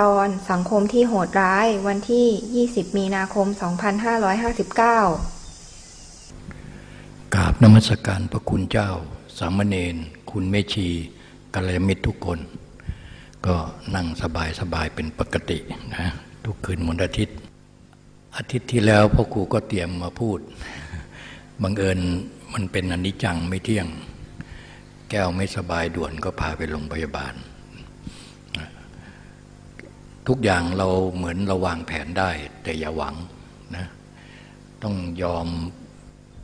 ตอนสังคมที่โหดร้ายวันที่ 20 มีนาคม 2559 กราบนมัสการพระคุณเจ้า สามเณรคุณเมชีกัลยมิตรทุกคน ก็นั่งสบายสบายเป็นปกตินะทุกคืนวันอาทิตย์ อาทิตย์ที่แล้วพ่อครูก็เตรียมมาพูด บังเอิญมันเป็นอนิจจังไม่เที่ยง แก้วไม่สบายด่วนก็พาไปโรงพยาบาล ทุกอย่างเราเหมือนเราวางแผนได้ แต่อย่าหวังนะต้องยอม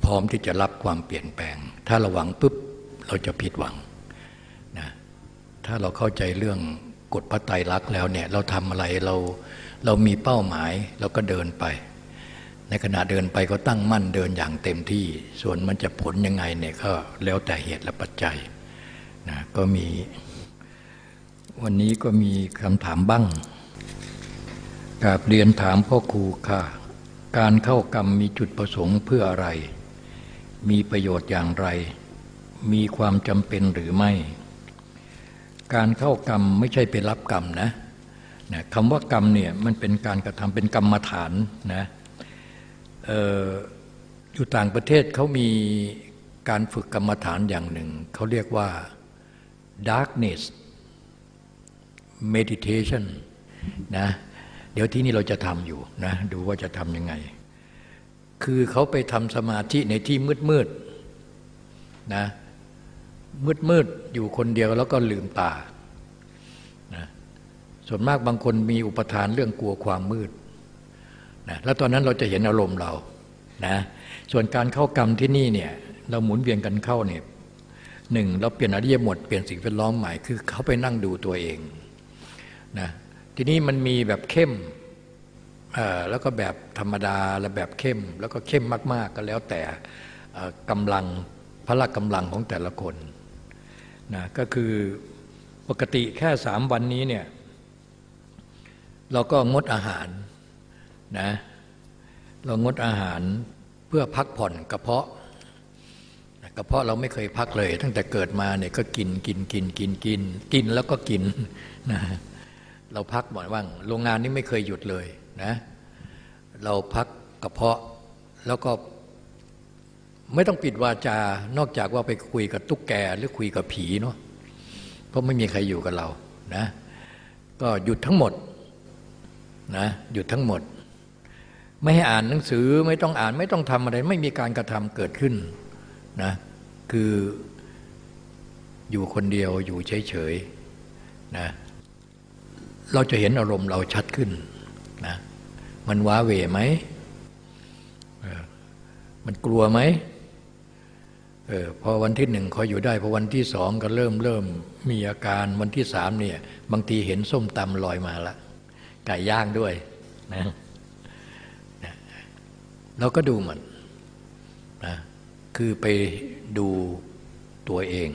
พร้อมที่จะรับความเปลี่ยนแปลง ถ้าเราหวังปุ๊บเราจะผิดหวังนะถ้าเราเข้าใจเรื่องกฎพระไตรลักษณ์แล้วเนี่ยเราทำอะไรเราเรามีเป้าหมายเราก็เดินไป ในขณะเดินไปก็ตั้งมั่นเดินอย่างเต็มที่ ส่วนมันจะผลยังไงเนี่ยก็แล้วแต่เหตุและปัจจัยนะก็มี วันนี้ก็มีคำถามบ้าง กราบเรียนถามพ่อครูค่ะ การเข้ากรรมมีจุดประสงค์เพื่ออะไร มีประโยชน์อย่างไร มีความจำเป็นหรือไม่ การเข้ากรรมไม่ใช่ไปรับกรรมนะนะคำว่ากรรมเนี่ยมันเป็นการกระทำเป็นกรรมฐานนะอออยู่ต่างประเทศเขามีการฝึกกรรมฐานอย่างหนึ่ง เขาเรียกว่า darkness meditation นะ เดี๋ยวที่นี่เราจะทำอยู่นะดูว่าจะทำยังไง คือเขาไปทำสมาธิในที่มืดมืดนะมืดมืดอยู่คนเดียวแล้วก็ลืมตานะส่วนมากบางคนมีอุปทานเรื่องกลัวความมืดนะแล้วตอนนั้นเราจะเห็นอารมณ์เรานะส่วนการเข้ากรรมที่นี่เนี่ยเราหมุนเวียนกันเข้าเนี่ยหนึ่งเราเปลี่ยนอริยบทเปลี่ยนสิ่งแวดล้อมใหม่คือเขาไปนั่งดูตัวเองนะ ทีนี้มันมีแบบเข้มแล้วก็แบบธรรมดาและแบบเข้ม แล้วก็เข้มมาก ๆ ก็แล้วแต่กำลังพละกำลังของแต่ละคนนะก็คือปกติแค่สามวันนี้เนี่ยเราก็งดอาหารนะเรางดอาหารเพื่อพักผ่อนกระเพาะกระเพาะเราไม่เคยพักเลย ตั้งแต่เกิดมาเนี่ยก็กินกินกินกินกินกินแล้วก็กินนะ เราพักบ่อยว่างโรงงานนี้ไม่เคยหยุดเลยนะ เราพักกระเพาะแล้วก็ไม่ต้องปิดวาจา นอกจากว่าไปคุยกับตุ๊กแกหรือคุยกับผีเนาะเพราะไม่มีใครอยู่กับเรานะก็หยุดทั้งหมดนะหยุดทั้งหมด ไม่ให้อ่านหนังสือไม่ต้องอ่านไม่ต้องทำอะไร ไม่มีการกระทำเกิดขึ้นนะคืออยู่คนเดียวอยู่เฉยๆนะ เราจะเห็นอารมณ์เราชัดขึ้นนะมันว้าเหวไหมมันกลัวไหมเออพอวันที่หนึ่งคอยอยู่ได้พอวันที่สองก็เริ่มเริ่มมีอาการวันที่สามเนี่ยบางทีเห็นส้มตำลอยมาละไก่ย่างด้วยนะนะเราก็ดูมันนะคือไปดูตัวเอง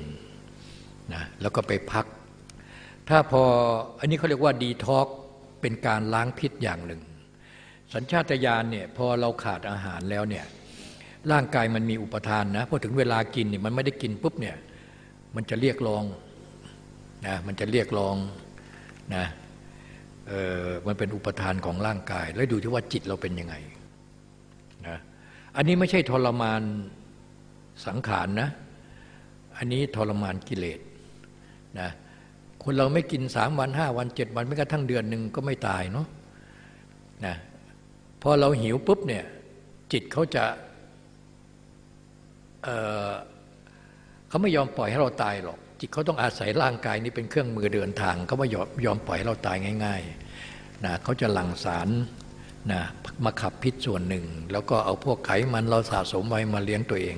นะแล้วก็ไปพัก ถ้าพออันนี้เขาเรียกว่าดีท็อกเป็นการล้างพิษอย่างหนึ่ง สัญชาตญาณเนี่ยพอเราขาดอาหารแล้วเนี่ยร่างกายมันมีอุปทานนะพอถึงเวลากินเนี่ยมันไม่ได้กินปุ๊บเนี่ยมันจะเรียกร้องนะมันจะเรียกร้องนะเออมันเป็นอุปทานของร่างกาย แล้วดูที่ว่าจิตเราเป็นยังไงนะอันนี้ไม่ใช่ทรมานสังขารนะอันนี้ทรมานกิเลสนะ คนเราไม่กินสามวันห้าวันเจ็ดวันไม่กระทั่งเดือนหนึ่งก็ไม่ตายเนาะนะพอเราหิวปุ๊บเนี่ยจิตเขาจะเเขาไม่ยอมปล่อยให้เราตายหรอก จิตเขาต้องอาศัยร่างกายนี้เป็นเครื่องมือเดินทาง เขาไม่ยอมยอมปล่อยให้เราตายง่ายๆนะเขาจะหลั่งสารนะมาขับพิษส่วนหนึ่ง แล้วก็เอาพวกไขมันเราสะสมไว้มาเลี้ยงตัวเอง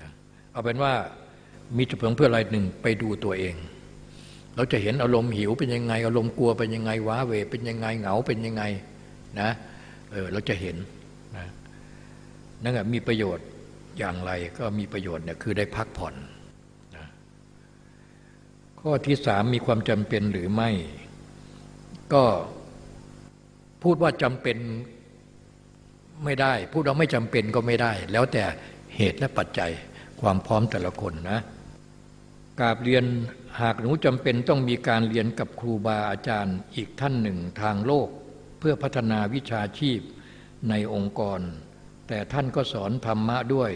นะเอาเป็นว่ามีจุดประสงค์เพื่ออะไรหนึ่งไปดูตัวเอง เราจะเห็นอารมณ์หิวเป็นยังไง อารมณ์กลัวเป็นยังไงว้าเวเป็นยังไงเหงาเป็นยังไงนะเออเราจะเห็นนะนั่นแหะมีประโยชน์อย่างไรก็มีประโยชน์เนี่ยคือได้พักผ่อนนะข้อที่สามมีความจำเป็นหรือไม่ ก็พูดว่าจำเป็นไม่ได้ พูดว่าไม่จำเป็นก็ไม่ได้ แล้วแต่เหตุและปัจจัยความพร้อมแต่ละคนนะกาบเรียน หากหนูจำเป็นต้องมีการเรียนกับครูบาอาจารย์อีกท่านหนึ่งทางโลก เพื่อพัฒนาวิชาชีพในองค์กร แต่ท่านก็สอนธรรมะด้วย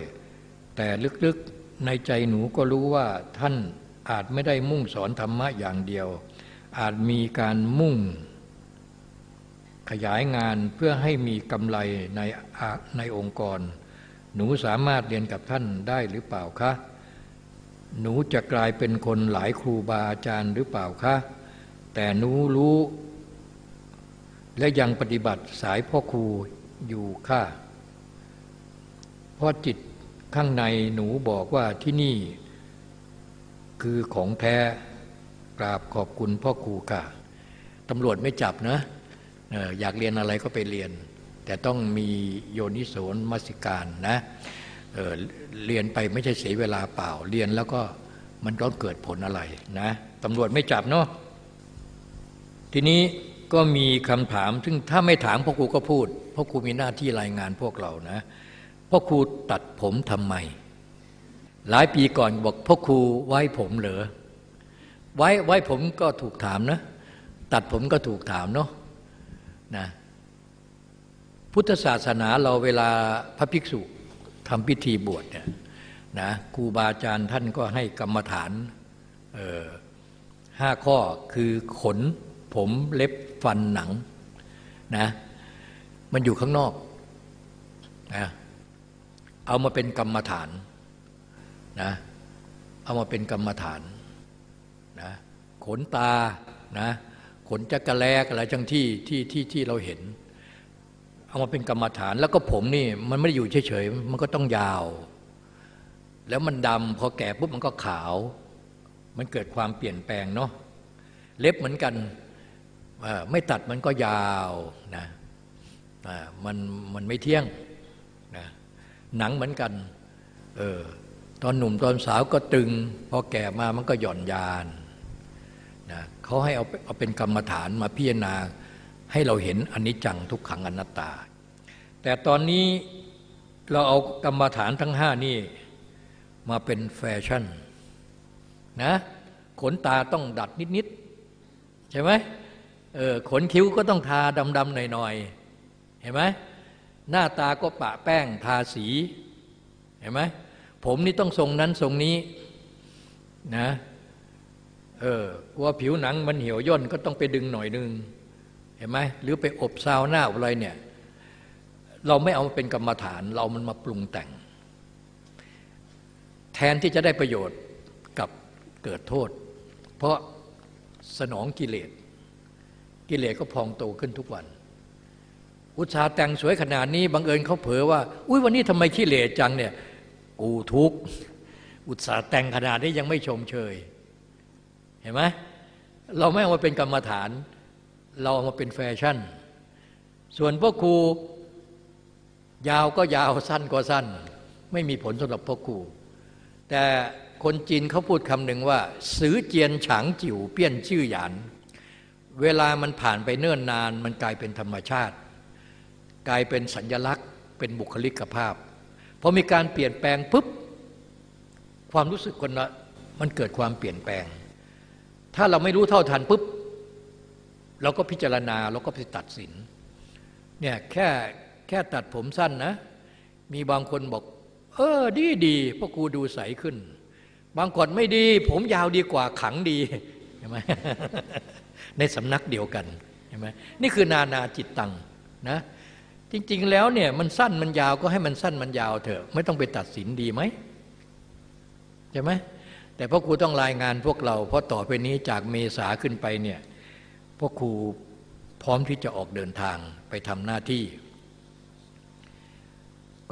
แต่ลึกๆในใจหนูก็รู้ว่าท่านอาจไม่ได้มุ่งสอนธรรมะอย่างเดียว อาจมีการมุ่ง ขยายงานเพื่อให้มีกำไรในในองค์กร หนูสามารถเรียนกับท่านได้หรือเปล่าคะ หนูจะกลายเป็นคนหลายครูบาอาจารย์หรือเปล่าคะ แต่หนูรู้ และยังปฏิบัติสายพ่อครูอยู่ค่ะเพราะจิตข้างในหนูบอกว่าที่นี่ คือของแท้กราบขอบคุณพ่อครูค่ะตำรวจไม่จับนะอยากเรียนอะไรก็ไปเรียน แต่ต้องมีโยนิโสนมัสิการนะ เเรียนไปไม่ใช่เสียเวลาเปล่า เรียนแล้วก็มันก็เกิดผลอะไรนะตำรวจไม่จับเนาะทีนี้ก็มีคำถาม ซึ่งถ้าไม่ถามพ่อครูก็พูดพ่อครูมีหน้าที่รายงานพวกเรานะพ่อครูตัดผมทำไม หลายปีก่อนบอกพ่อครูไว้ผมเหรอไว้ไว้ผมก็ถูกถามนะ ตัดผมก็ถูกถามเนาะนะพุทธศาสนาเราเวลาพระภิกษุ ทำพิธีบวชเนี่ยนะครูบาอาจารย์ท่านก็ให้กรรมฐานห้าข้อคือขน ผมเล็บฟันหนังนะมันอยู่ข้างนอกนะเอามาเป็นกรรมฐานนะเอามาเป็นกรรมฐานนะขนตานะขนจักระแลกอะไรจังที่ที่ที่ที่เราเห็น เอามาเป็นกรรมฐาน แล้วก็ผมนี่มันไม่ได้อยู่เฉยๆมันก็ต้องยาว แล้วมันดำพอแก่ปุ๊บมันก็ขาว มันเกิดความเปลี่ยนแปลงเนาะเล็บเหมือนกันไม่ตัดมันก็ยาวนะมันมันไม่เที่ยงนะหนังเหมือนกันเออตอนหนุ่มตอนสาวก็ตึง พอแก่มามันก็หย่อนยานนะเขาให้เอาเอาเป็นกรรมฐานมาพิจารณา ให้เราเห็นอนิจจังทุกขังอนัตตา แต่ตอนนี้เราเอากรรมฐานทั้งห้านี่มาเป็นแฟชั่นนะขนตาต้องดัดนิดๆใช่ไหมเออขนคิ้วก็ต้องทาดำๆหน่อยๆเห็นไหมหน้าตาก็ปะแป้งทาสีเห็นไหมผมนี่ต้องทรงนั้นทรงนี้นะเออกลัวผิวหนังมันเหี่ยวย่นก็ต้องไปดึงหน่อยนึง ห็นไหมหรือไปอบซาวน้าอะไรเนี่ยเราไม่เอาเป็นกรรมฐานเรามันมาปรุงแต่ง แทนที่จะได้ประโยชน์กับเกิดโทษ เพราะสนองกิเลสกิเลสก็พองโตขึ้นทุกวัน อุตสาห์แต่งสวยขนาดนี้บังเอิญเขาเผลอว่า อุ้ยวันนี้ทำไมขี้เหร่จังเนี่ยกูทุกอุตสาห์แต่งขนาดนี้ยังไม่ชมเชย เห็นไหมเราไม่เอามาเป็นกรรมฐาน เราเอามาเป็นแฟชั่น ส่วนพวกครูยาวก็ยาวสั้นก็สั้น ไม่มีผลสำหรับพวกครูแต่คนจีนเขาพูดคำหนึ่งว่า ซื้อเจียนฉางจิ๋วเปี้ยนชื่อหยาน เวลามันผ่านไปเนิ่นนาน มันกลายเป็นธรรมชาติ กลายเป็นสัญญลักษณ์ เป็นบุคลิกภาพพอมีการเปลี่ยนแปลงปุ๊บความรู้สึกคนละมันเกิดความเปลี่ยนแปลง ถ้าเราไม่รู้เท่าทันปุ๊บ เราก็พิจารณาเราก็ไปตัดสินเนี่ยแค่แค่ตัดผมสั้นนะ มีบางคนบอก เออดีดีพราะกูดูใสขึ้น บางคนไม่ดี ผมยาวดีกว่าขังดีใช่ไหมในสำนักเดียวกันใช่ไหมนี่คือนานาจิตตังนะจริง ๆ แล้วเนี่ยมันสั้นมันยาวก็ให้มันสั้นมันยาวเถอะไม่ต้องไปตัดสินดีไหมใช่ไหมแต่พ่อครูต้องรายงานพวกเรา เพราะต่อไปนี้จากเมษาขึ้นไปเนี่ย พ่อครูพร้อมที่จะออกเดินทางไปทำหน้าที่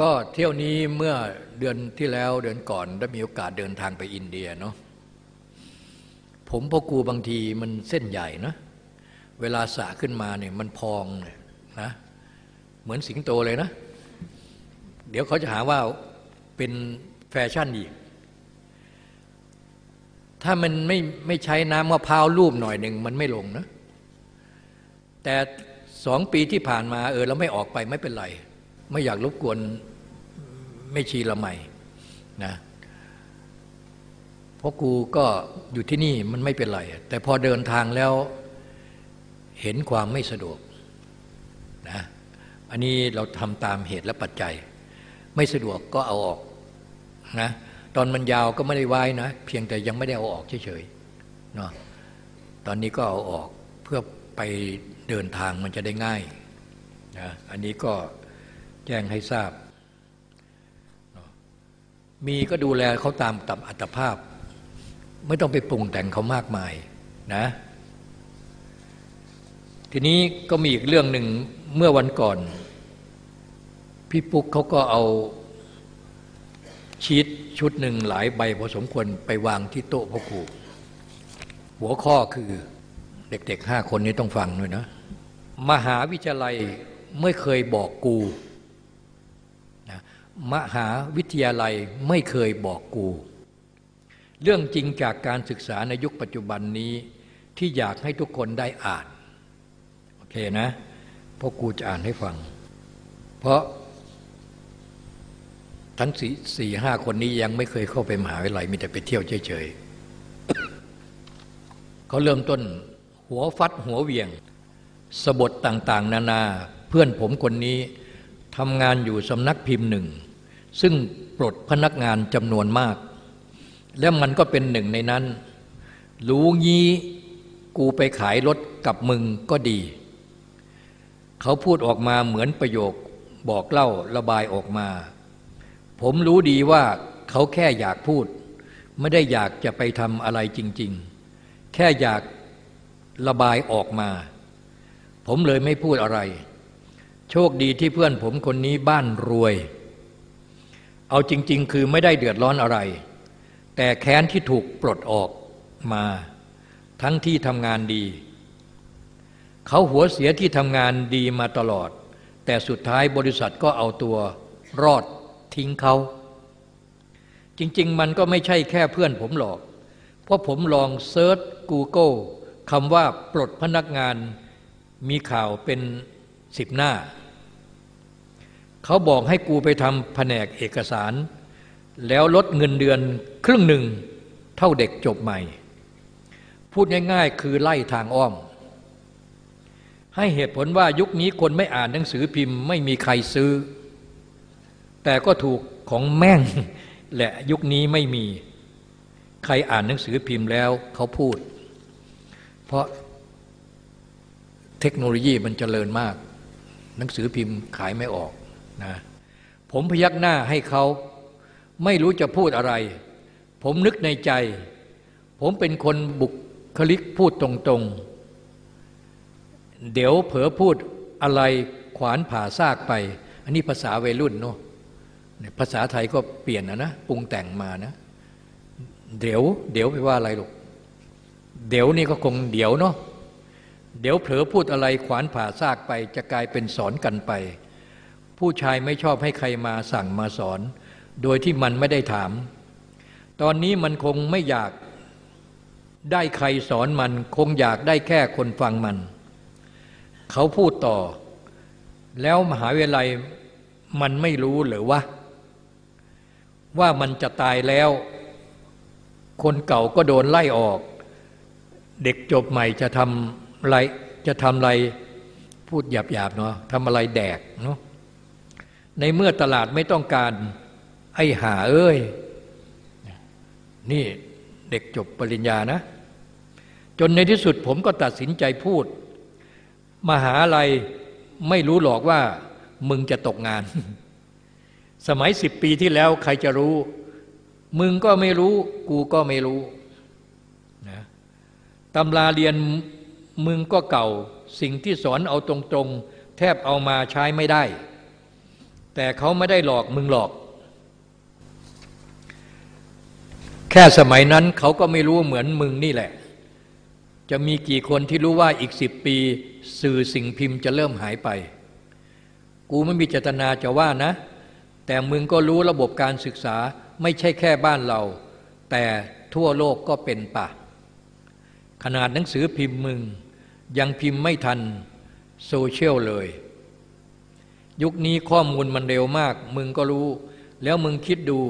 ก็เที่ยวนี้เมื่อเดือนที่แล้วเดือนก่อนได้มีโอกาสเดินทางไปอินเดียเนาะผมพ่อครูบางทีมันเส้นใหญ่นะเวลาสะขึ้นมาเนี่ยมันพองเนี่ยนะเหมือนสิงโตเลยนะ เดี๋ยวเขาจะหาว่าเป็นแฟชั่นอีก ถ้ามันไม่ไม่ใช้น้ำมะพร้าวรูปหน่อยหนึ่งมันไม่ลงนะ แต่สองปีที่ผ่านมาเออแล้วไม่ออกไปไม่เป็นไร ไม่อยากรบกวนไม่ชีละใหม่นะเพราะกูก็อยู่ที่นี่มันไม่เป็นไร แต่พอเดินทางแล้วเห็นความไม่สะดวกนะอันนี้เราทำตามเหตุและปัจจัย ไม่สะดวกก็เอาออกนะตอนมันยาวก็ไม่ได้ไว้นะ เพียงแต่ยังไม่ได้เอาออกเฉยๆเนาะตอนนี้ก็เอาออกเพื่อไป เดินทางมันจะได้ง่ายนะอันนี้ก็แจ้งให้ทราบ มีก็ดูแลเขาตามตับอัตภาพ ไม่ต้องไปปรุงแต่งเขามากมายนะทีนี้ก็มีอีกเรื่องหนึ่งเมื่อวันก่อน พี่ปุ๊กเขาก็เอาชีตชุดหนึ่งหลายใบพอสมควรไปวางที่โต๊ะพ่อครูหัวข้อคือเด็กๆห้าคนนี้ต้องฟังด้วยนะ มหาวิทยาลัยไม่เคยบอกกูนะมหาวิทยาลัยไม่เคยบอกกู เรื่องจริงจากการศึกษาในยุคปัจจุบันนี้ที่อยากให้ทุกคนได้อ่าน โอเคนะพราะกูจะอ่านให้ฟัง เพราะทั้งสี่สี่ห้าคนนี้ยังไม่เคยเข้าไปมหาวิทยาลัยมีแต่ไปเที่ยวเฉยๆเขาเริ่มต้นหัวฟัดหัวเวียง สบทต่างๆ นานาเพื่อนผมคนนี้ทำงานอยู่สำนักพิมพ์หนึ่ง ซึ่งปลดพนักงานจำนวนมาก และมันก็เป็นหนึ่งในนั้น รู้งี้กูไปขายรถกับมึงก็ดี เขาพูดออกมาเหมือนประโยคบอกเล่าระบายออกมา ผมรู้ดีว่าเขาแค่อยากพูด ไม่ได้อยากจะไปทำอะไรจริง ๆ แค่อยากระบายออกมา ผมเลยไม่พูดอะไร โชคดีที่เพื่อนผมคนนี้บ้านรวย เอาจริง ๆ คือไม่ได้เดือดร้อนอะไร แต่แค้นที่ถูกปลดออกมา ทั้งที่ทำงานดี เขาหัวเสียที่ทำงานดีมาตลอด แต่สุดท้ายบริษัทก็เอาตัวรอดทิ้งเขาจริง ๆ มันก็ไม่ใช่แค่เพื่อนผมหรอก เพราะผมลองเซิร์ช Google คำว่าปลดพนักงาน มีข่าวเป็นสิบหน้า เขาบอกให้กูไปทำแผนกเอกสาร แล้วลดเงินเดือนครึ่งหนึ่งเท่าเด็กจบใหม่ พูดง่ายๆ คือไล่ทางอ้อม ให้เหตุผลว่ายุคนี้คนไม่อ่านหนังสือพิมพ์ไม่มีใครซื้อ แต่ก็ถูกของแม่งและยุคนี้ไม่มี ใครอ่านหนังสือพิมพ์แล้วเขาพูด เพราะ เทคโนโลยีมันเจริญมาก หนังสือพิมพ์ขายไม่ออกนะผมพยักหน้าให้เขาไม่รู้จะพูดอะไร ผมนึกในใจ ผมเป็นคนบุคลิกพูดตรงๆ เดี๋ยวเผลอพูดอะไรขวานผ่าซากไป อันนี้ภาษาวัยรุ่นเนาะภาษาไทยก็เปลี่ยนนะนะปรุงแต่งมานะ เดี๋ยว เดี๋ยวไปว่าอะไรลูกเดี๋ยวนี่ก็คงเดี๋ยวเนาะ เดี๋ยวเผลอพูดอะไรขวานผ่าซากไปจะกลายเป็นสอนกันไป ผู้ชายไม่ชอบให้ใครมาสั่งมาสอน โดยที่มันไม่ได้ถาม ตอนนี้มันคงไม่อยากได้ใครสอนมัน คงอยากได้แค่คนฟังมัน เขาพูดต่อ แล้วมหาวิทยาลัยมันไม่รู้หรือว่าว่ามันจะตายแล้ว คนเก่าก็โดนไล่ออก เด็กจบใหม่จะทำ อะไรจะทำอะไรพูดหยาบๆเนาะทำอะไรแดกเนาะในเมื่อตลาดไม่ต้องการไอ้หาเอ้ย นี่เด็กจบปริญญานะ จนในที่สุดผมก็ตัดสินใจพูด มหาลัยไม่รู้หรอกว่ามึงจะตกงาน สมัยสิบปีที่แล้วใครจะรู้ มึงก็ไม่รู้ กูก็ไม่รู้นะตำราเรียน มึงก็เก่าสิ่งที่สอนเอาตรงๆ แทบเอามาใช้ไม่ได้ แต่เขาไม่ได้หลอกมึงหลอก แค่สมัยนั้นเขาก็ไม่รู้เหมือนมึงนี่แหละ จะมีกี่คนที่รู้ว่าอีกสิบปี สื่อสิ่งพิมพ์จะเริ่มหายไป กูไม่มีเจตนาจะว่านะ แต่มึงก็รู้ระบบการศึกษาไม่ใช่แค่บ้านเรา แต่ทั่วโลกก็เป็นปะขนาดหนังสือพิมพ์มึง ยังพิมพ์ไม่ทันโซเชียลเลย ยุคนี้ข้อมูลมันเร็วมาก มึงก็รู้ แล้วมึงคิดดู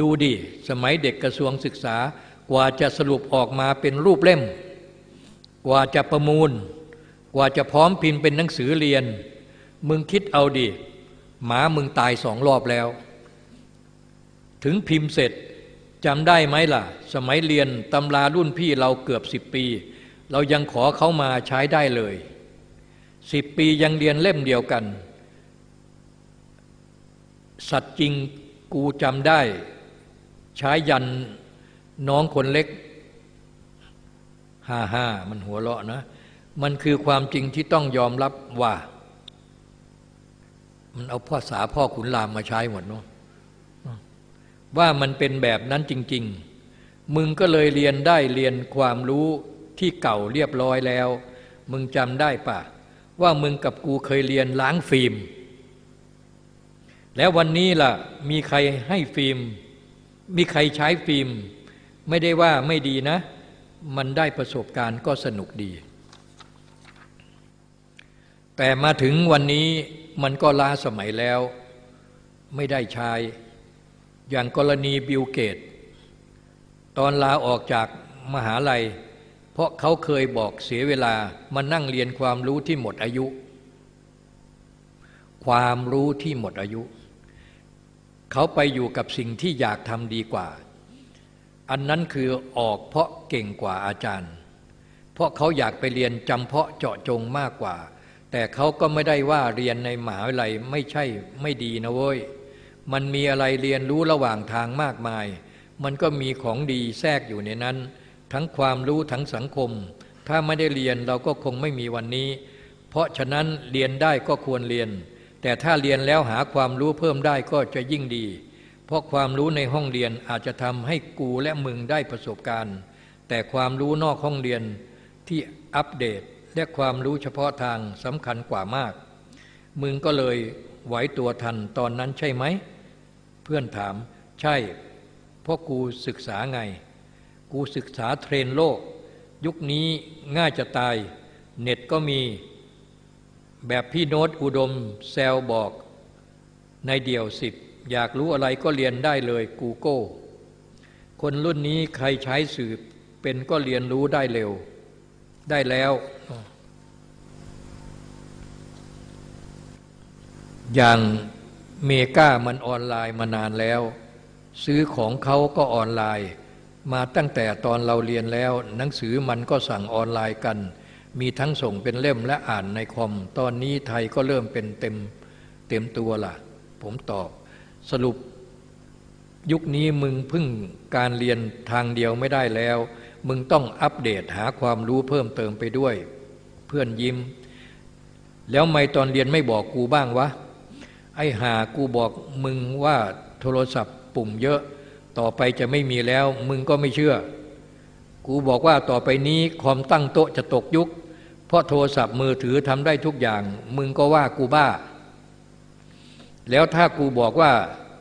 ดูดิ สมัยเด็กกระทรวงศึกษา กว่าจะสรุปออกมาเป็นรูปเล่ม กว่าจะประมูล กว่าจะพร้อมพิมพ์เป็นหนังสือเรียน มึงคิดเอาดิ หมามึงตายสองรอบแล้ว ถึงพิมพ์เสร็จจำได้ไหมล่ะ สมัยเรียนตำรารุ่นพี่เราเกือบสิบปี เรายังขอเขามาใช้ได้เลยสิบปียังเรียนเล่มเดียวกัน สัตว์จริงกูจำได้ ใช้ยันน้องคนเล็กฮ่าฮ่ามันหัวเราะนะ มันคือความจริงที่ต้องยอมรับว่า มันเอาพ่อสาพ่อขุนรามมาใช้หมดเนาะว่ามันเป็นแบบนั้นจริง ๆ มึงก็เลยเรียนได้เรียนความรู้ ที่เก่าเรียบร้อยแล้ว มึงจำได้ปะว่ามึงกับกูเคยเรียนล้างฟิล์ม แล้ววันนี้ล่ะมีใครให้ฟิล์ม มีใครใช้ฟิล์ม ไม่ได้ว่าไม่ดีนะ มันได้ประสบการณ์ก็สนุกดี แต่มาถึงวันนี้มันก็ล้าสมัยแล้ว ไม่ได้ใช้อย่างกรณีบิลเกต ตอนลาออกจากมหาลัย เพราะเขาเคยบอกเสียเวลามานั่งเรียนความรู้ที่หมดอายุ ความรู้ที่หมดอายุ เขาไปอยู่กับสิ่งที่อยากทำดีกว่า อันนั้นคือออกเพราะเก่งกว่าอาจารย์ เพราะเขาอยากไปเรียนจำเพาะเจาะจงมากกว่า แต่เขาก็ไม่ได้ว่าเรียนในมหาวิทยาลัยไม่ใช่ไม่ดีนะเว้ยมันมีอะไรเรียนรู้ระหว่างทางมากมาย มันก็มีของดีแทรกอยู่ในนั้น ทั้งความรู้ทั้งสังคม ถ้าไม่ได้เรียนเราก็คงไม่มีวันนี้ เพราะฉะนั้นเรียนได้ก็ควรเรียน แต่ถ้าเรียนแล้วหาความรู้เพิ่มได้ก็จะยิ่งดี เพราะความรู้ในห้องเรียนอาจจะทำให้กูและมึงได้ประสบการณ์ แต่ความรู้นอกห้องเรียนที่อัปเดตและความรู้เฉพาะทางสำคัญกว่ามาก มึงก็เลยไหวตัวทันตอนนั้นใช่ไหม เพื่อนถาม ใช่เพราะกูศึกษาไง กูศึกษาเทรนโลก ยุคนี้ง่ายจะตาย เน็ตก็มี แบบพี่โน้ตอุดมแซลบอก ในเดี่ยวสิบอยากรู้อะไรก็เรียนได้เลยกูโก้คนรุ่นนี้ใครใช้สืบเป็นก็เรียนรู้ได้เร็ว ได้แล้ว อย่างเมกามันออนไลน์มานานแล้ว ซื้อของเขาก็ออนไลน์ มาตั้งแต่ตอนเราเรียนแล้ว หนังสือมันก็สั่งออนไลน์กัน มีทั้งส่งเป็นเล่มและอ่านในคอม ตอนนี้ไทยก็เริ่มเป็นเต็มเต็มตัวละ่ะผมตอบ สรุป ยุคนี้มึงพึ่งการเรียนทางเดียวไม่ได้แล้ว มึงต้องอัปเดตหาความรู้เพิ่มเติมไปด้วย เพื่อนยิ้ม แล้วไม่ตอนเรียนไม่บอกกูบ้างวะ ไอหากูบอกมึงว่าโทรศัพท์ปุ่มเยอะ ต่อไปจะไม่มีแล้ว มึงก็ไม่เชื่อ กูบอกว่าต่อไปนี้คอมตั้งโต๊ะจะตกยุค เพราะโทรศัพท์มือถือทำได้ทุกอย่าง มึงก็ว่ากูบ้า แล้วถ้ากูบอกว่า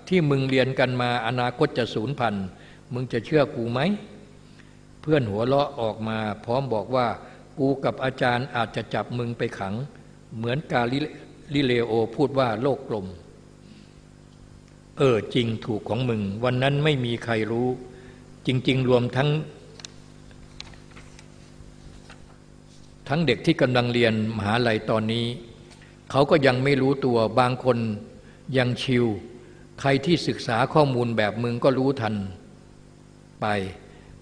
ที่มึงเรียนกันมาอนาคตจะสูญพันธุ์มึงจะเชื่อกูไหม เพื่อนหัวเราะออกมา พร้อมบอกว่ากูกับอาจารย์อาจจะจับมึงไปขัง เหมือนกาลิลิเลโอพูดว่าโลกกลม เออจริงถูกของมึง วันนั้นไม่มีใครรู้ จริง ๆ รวมทั้ง ทั้งเด็กที่กำลังเรียนมหาลัยตอนนี้ เขาก็ยังไม่รู้ตัวบางคนยังชิว ใครที่ศึกษาข้อมูลแบบมึงก็รู้ทัน ไป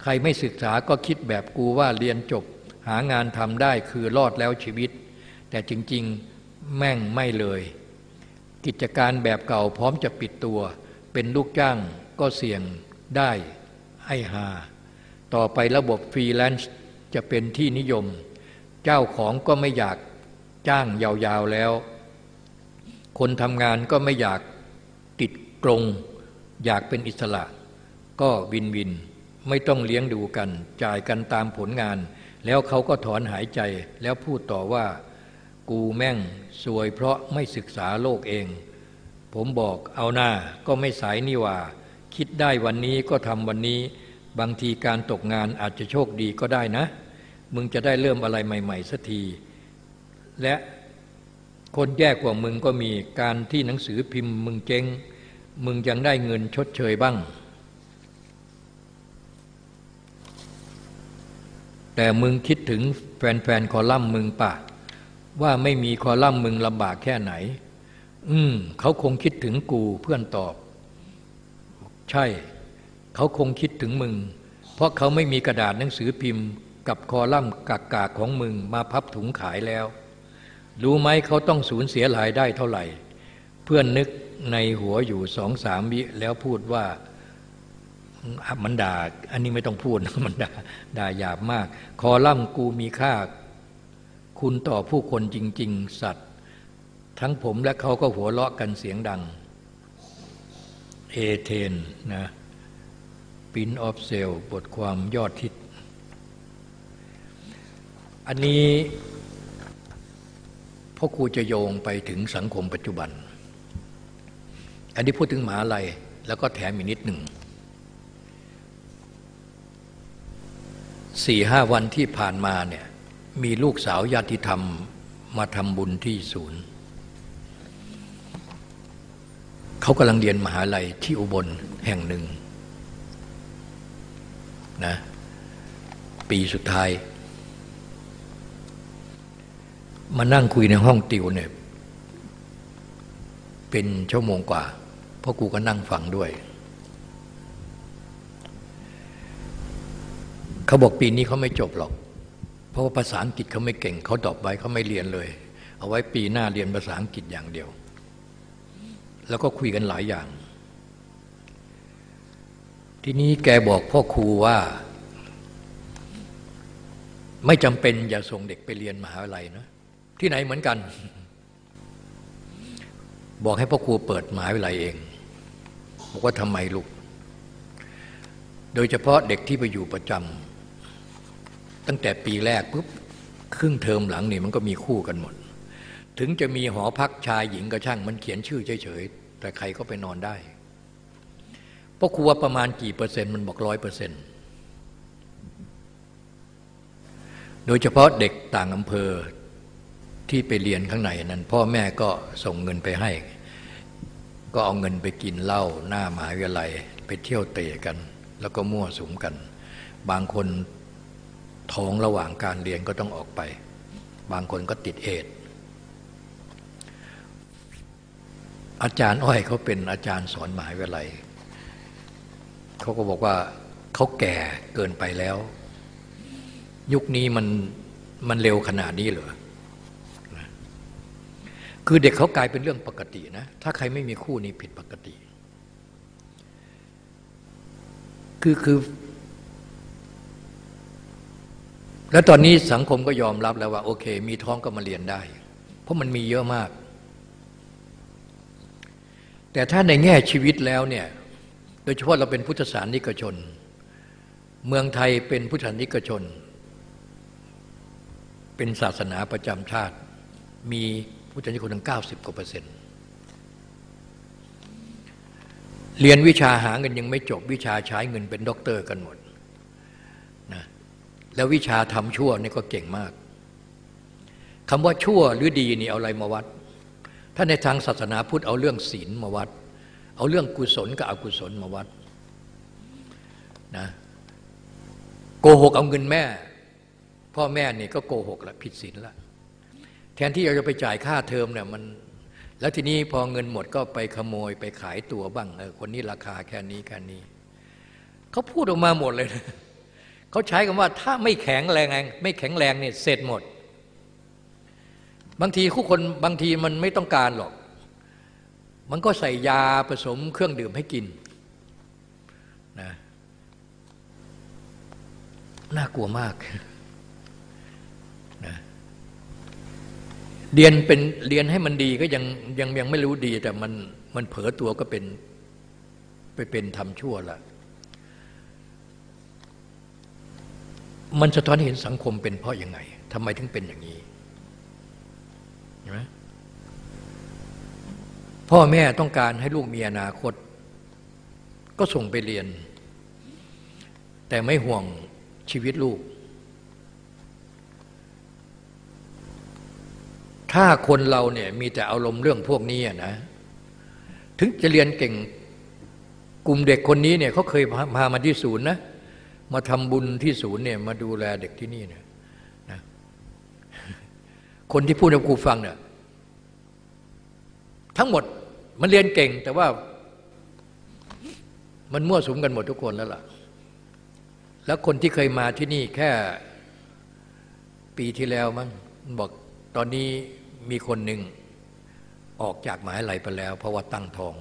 ใครไม่ศึกษาก็คิดแบบกูว่าเรียนจบ หางานทำได้คือรอดแล้วชีวิต แต่จริง ๆ แม่งไม่เลย กิจการแบบเก่าพร้อมจะปิดตัว เป็นลูกจ้างก็เสี่ยงได้ให้หา ต่อไประบบฟรีแลนซ์จะเป็นที่นิยม เจ้าของก็ไม่อยากจ้างยาวๆแล้ว คนทำงานก็ไม่อยากติดกรง อยากเป็นอิสระ ก็วินวิน ไม่ต้องเลี้ยงดูกัน จ่ายกันตามผลงาน แล้วเขาก็ถอนหายใจแล้วพูดต่อว่า กูแม่งสวยเพราะไม่ศึกษาโลกเอง ผมบอกเอาหน้าก็ไม่สายนี่ว่า คิดได้วันนี้ก็ทำวันนี้ บางทีการตกงานอาจจะโชคดีก็ได้นะ มึงจะได้เริ่มอะไรใหม่ๆสักที และคนแย่กว่ามึงก็มีการที่หนังสือพิมพ์มึงเจ๊ง มึงยังได้เงินชดเชยบ้าง แต่มึงคิดถึงแฟนๆคอลัมน์มึงป่ะ ว่าไม่มีคอลัมน์มึงลำบากแค่ไหน อืม เขาคงคิดถึงกูเพื่อนตอบ ใช่ เขาคงคิดถึงมึง เพราะเขาไม่มีกระดาษหนังสือพิมพ์ กับคอลัมน์กากาของมึงมาพับถุงขายแล้ว รู้ไหมเขาต้องสูญเสียรายได้เท่าไหร่ เพื่อนนึกในหัวอยู่สองสามวิแล้วพูดว่ามันด่า อันนี้ไม่ต้องพูดมันด่าด่าหยาบมาก คอลัมน์กูมีค่า คุณต่อผู้คนจริง ๆ สัตว์ ทั้งผมและเขาก็หัวเราะกันเสียงดัง เอเทนนะปินออฟเซลบทความยอดทิศอันนี้พ่อครูจะโยงไปถึงสังคมปัจจุบัน อันนี้พูดถึงหมาลัยแล้วก็แถมอีกนิดหนึ่งสี่ห้าวันที่ผ่านมาเนี่ย มีลูกสาวญาติธรรมมาทำบุญที่ศูนย์ เขากำลังเรียนมหาลัยที่อุบลแห่งหนึ่งนะปีสุดท้าย มานั่งคุยในห้องติวเนี่ยเป็นชั่วโมงกว่า เพราะกูก็นั่งฟังด้วย เขาบอกปีนี้เขาไม่จบหรอก เพราะว่าภาษาอังกฤษเขาไม่เก่งเขาดรอปไว้เขาไม่เรียนเลย เอาไว้ปีหน้าเรียนภาษาอังกฤษอย่างเดียว แล้วก็คุยกันหลายอย่าง ทีนี้แกบอกพ่อครูว่า ไม่จำเป็นอย่าส่งเด็กไปเรียนมหาวิทยาลัยนะที่ไหนเหมือนกัน บอกให้พ่อครูเปิดมหาวิทยาลัยเองบอกว่าทำไมลูก โดยเฉพาะเด็กที่ไปอยู่ประจำ ตั้งแต่ปีแรกปุ๊บครึ่งเทอมหลังนี่มันก็มีคู่กันหมด ถึงจะมีหอพักชายหญิงก็ช่าง มันเขียนชื่อเฉยๆ แต่ใครก็ไปนอนได้พราะครูว่าประมาณกี่เปอร์เซ็นต์มันบอกร้อยเปอร์เซ็นต์โดยเฉพาะเด็กต่างอำเภอที่ไปเรียนข้างในนั้น พ่อแม่ก็ส่งเงินไปให้ ก็เอาเงินไปกินเหล้าหน้ามหาวิทยาลัยไปเที่ยวเตะกัน แล้วก็มั่วสุมกัน บางคน ท้องระหว่างการเรียนก็ต้องออกไป บางคนก็ติดเอดอาจารย์อ้อยเขาเป็นอาจารย์สอนหมหาวิทยาลัยเขาก็บอกว่าเขาแก่เกินไปแล้ว ยุคนี้มันมันเร็วขนาดนี้เหรอคือเด็กเขากลายเป็นเรื่องปกตินะ ถ้าใครไม่มีคู่นี้ผิดปกติ คือคือ แล้วตอนนี้สังคมก็ยอมรับแล้วว่า โอเค มีท้องก็มาเรียนได้ เพราะมันมีเยอะมาก แต่ถ้าในแง่ชีวิตแล้วเนี่ยโดยเฉพาะเราเป็นพุทธศาสนิกชน เมืองไทยเป็นพุทธศาสนิกชน เป็นศาสนาประจำชาติ มีพุทธศาสนิกชนถึงเก้าสิบกว่าเปอร์เซ็นต์เรียนวิชาหาเงินยังไม่จบวิชาใช้เงินเป็นด็อกเตอร์กันหมด แล้ววิชาทำชั่วนี่ก็เก่งมากคำว่าชั่วหรือดีนี่เอาอะไรมาวัด ถ้าในทางศาสนาพุทธเอาเรื่องศีลมาวัด เอาเรื่องกุศลกับอกุศลมาวัดนะโกหกเอาเงินแม่ พ่อแม่นี่ก็โกหกละผิดศีลละแทนที่เราจะไปจ่ายค่าเทอมเนี่ยมันแล้วทีนี้พอเงินหมดก็ไปขโมยไปขายตัวบ้างเออคนนี้ราคาแค่นี้แค่นี้เขาพูดออกมาหมดเลยนะ เขาใช้คำว่าถ้าไม่แข็งแรงไม่แข็งแรงเนี่ยเสร็จหมด บางทีคู่คนบางทีมันไม่ต้องการหรอก มันก็ใส่ยาผสมเครื่องดื่มให้กินนะน่ากลัวมากนะเรียนเป็นเรียนให้มันดีก็ยังยังยังไม่รู้ดี แต่มันมันเผลอตัวก็เป็นไปเป็นทำชั่วละ มันสะท้อนเห็นสังคมเป็นเพราะยังไงทำไมถึงเป็นอย่างนี้เห็นไหมพ่อแม่ต้องการให้ลูกมีอนาคต ก็ส่งไปเรียน แต่ไม่ห่วงชีวิตลูก ถ้าคนเราเนี่ยมีแต่อารมณ์เรื่องพวกนี้นะ ถึงจะเรียนเก่งกลุ่มเด็กคนนี้เนี่ยเขาเคยพามาที่ศูนย์นะ มาทำบุญที่ศูนย์เนี่ยมาดูแลเด็กที่นี่เนี่ยนะคนที่พูดให้ครูฟังเนี่ยทั้งหมดมันเรียนเก่ง แต่ว่ามันมั่วสุมกันหมดทุกคนแล้วล่ะ แล้วคนที่เคยมาที่นี่แค่ปีที่แล้วมั้งบอกตอนนี้มีคนหนึ่งออกจากหมายไหลไปแล้ว เพราะว่าตั้งทอง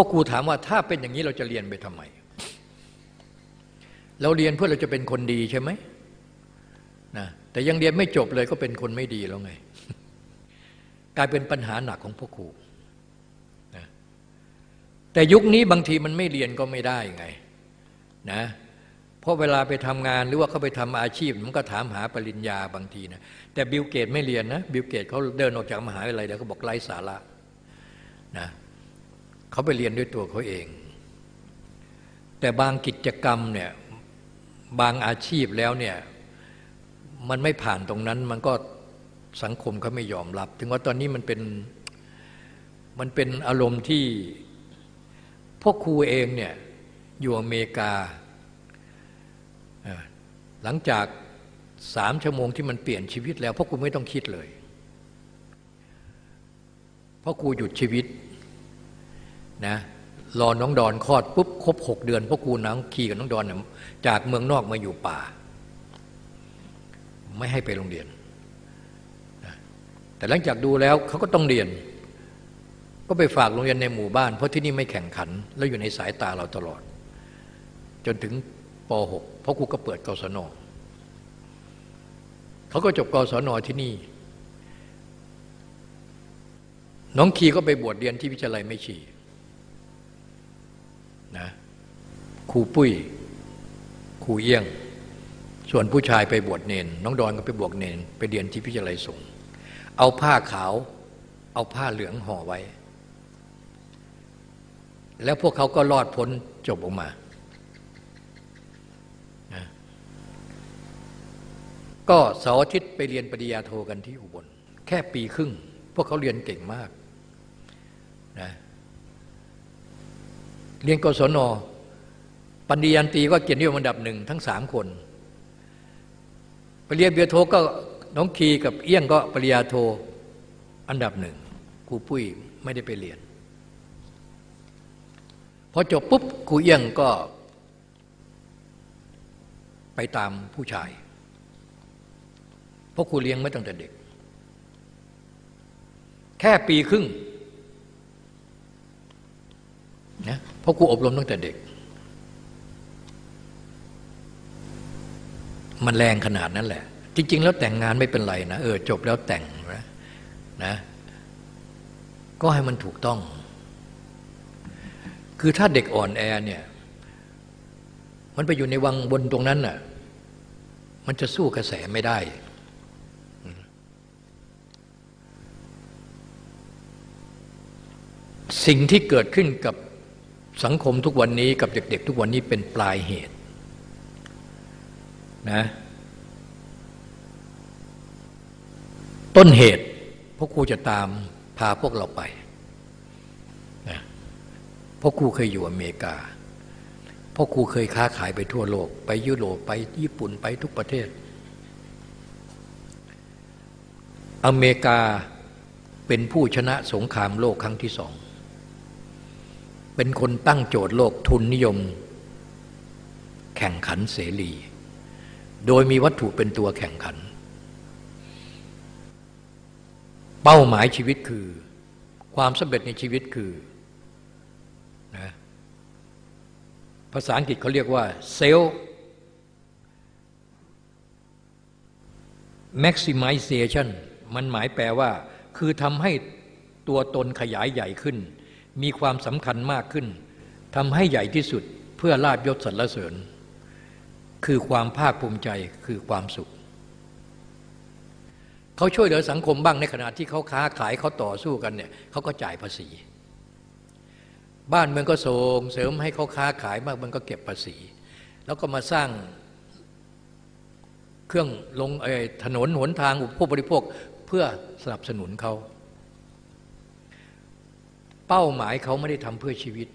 พ่อครูถามว่าถ้าเป็นอย่างนี้เราจะเรียนไปทำไม เราเรียนเพื่อเราจะเป็นคนดีใช่ไหมนะแต่ยังเรียนไม่จบเลยก็เป็นคนไม่ดีแล้วไง กลายเป็นปัญหาหนักของพ่อครูนะแต่ยุคนี้บางทีมันไม่เรียนก็ไม่ได้ไงนะเพราะเวลาไปทำงานหรือว่าเขาไปทำอาชีพ มันก็ถามหาปริญญาบางทีนะแต่บิลเกตส์ไม่เรียนนะบิลเกตส์เขาเดินออกจากมหาวิทยาลัยแล้วเขาบอกไร้สาระนะ เขาไปเรียนด้วยตัวเขาเอง แต่บางกิจกรรมเนี่ยบางอาชีพแล้วเนี่ยมันไม่ผ่านตรงนั้นมันก็สังคมเขาไม่ยอมรับ ถึงว่าตอนนี้มันเป็นมันเป็นอารมณ์ที่พวกครูเองเนี่ยอยู่อเมริกา หลังจากสามชั่วโมงที่มันเปลี่ยนชีวิตแล้วพ่อครูไม่ต้องคิดเลยพ่อครูหยุดชีวิต นะรอน้องดอนคลอดปุ๊บครบหกเดือนพ่อครูน้องขี่กับน้องดอนเนี่ยจากเมืองนอกมาอยู่ป่า ไม่ให้ไปโรงเรียน แต่หลังจากดูแล้วเขาก็ต้องเรียน ก็ไปฝากโรงเรียนในหมู่บ้าน เพราะที่นี่ไม่แข่งขัน แล้วอยู่ในสายตาเราตลอด จนถึงป .6 เพราะครูก็เปิดกศนเขาก็จบกศนที่นี่ น้องคีก็ไปบวชเรียนที่วิทยาลัยไม่ชีนะ ครูปุ้ยครูเอี้ยง ส่วนผู้ชายไปบวชเนน น้องดอนก็ไปบวชเนน ไปเรียนที่พิจาลัยสงฆ์เอาผ้าขาว เอาผ้าเหลืองห่อไว้ แล้วพวกเขาก็รอดพ้นจบออกมา ก็เสาร์อาทิตย์ไปเรียนปริญญาโทกันที่อุบล แค่ปีครึ่ง พวกเขาเรียนเก่งมากนะเรียนกศน ปัญญยันตีก็เกียรตินิยมอันดับหนึ่งทั้งสามคนปริญญาเบียโทก็น้องคีกับเอี้ยงก็ปริญญาโทอันดับหนึ่งครูปุ้ยไม่ได้ไปเรียนพอจบปุ๊บครูเอี้ยงก็ ไปตามผู้ชาย เพราะครูเลี้ยงไมาตั้งแต่เด็ก แค่ปีครึ่งนะเพราะครูอบรมตั้งแต่เด็ก มันแรงขนาดนั้นแหละ จริง ๆ แล้วแต่งงานไม่เป็นไรนะเออจบแล้วแต่งนะนะก็ให้มันถูกต้อง คือถ้าเด็กอ่อนแอเนี่ยมันไปอยู่ในวังบนตรงนั้นน่ะมันจะสู้กระแสไม่ได้สิ่งที่เกิดขึ้นกับสังคมทุกวันนี้กับเด็ก ๆ ทุกวันนี้เป็นปลายเหตุ นะต้นเหตุพวกครูจะตามพาพวกเราไปนะพวกครูเคยอยู่อเมริกาพวกครูเคยค้าขายไปทั่วโลก ไปยุโรปไปญี่ปุ่นไปทุกประเทศ อเมริกาเป็นผู้ชนะสงครามโลกครั้งที่สอง เป็นคนตั้งโจทย์โลกทุนนิยม แข่งขันเสรี โดยมีวัตถุเป็นตัวแข่งขัน เป้าหมายชีวิตคือ ความสำเร็จในชีวิตคือนะภาษาอังกฤษเขาเรียกว่า self maximization มันหมายแปลว่า คือทำให้ตัวตนขยายใหญ่ขึ้น มีความสำคัญมากขึ้นทำให้ใหญ่ที่สุดเพื่อลาบยศสรรเสริญ คือความภาคภูมิใจคือความสุข เขาช่วยเหลือสังคมบ้างในขณะที่เขาค้าขายเขาต่อสู้กันเนี่ยเขาก็จ่ายภาษี บ้านเมืองก็ส่งเสริมให้เขาค้าขายมากมันก็เก็บภาษี แล้วก็มาสร้างเครื่องลงถนนหนทางผู้บริโภคเพื่อสนับสนุนเขาเป้าหมายเขาไม่ได้ทำเพื่อชีวิต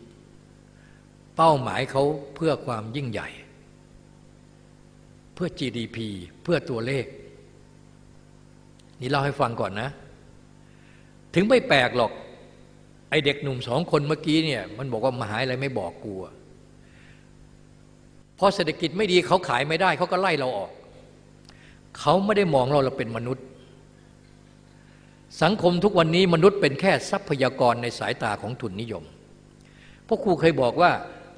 เป้าหมายเขาเพื่อความยิ่งใหญ่ เพื่อ GDP เพื่อตัวเลข นี่เล่าให้ฟังก่อนนะ ถึงไม่แปลกหรอก ไอเด็กหนุ่มสองคนเมื่อกี้เนี่ย มันบอกว่ามาหายอะไรไม่บอกกูพอเศรษฐกิจไม่ดีเขาขายไม่ได้ เขาก็ไล่เราออก เขาไม่ได้มองเราเราเป็นมนุษย์ สังคมทุกวันนี้มนุษย์เป็นแค่ทรัพยากรในสายตาของทุนนิยมพราะครูเคยบอกว่า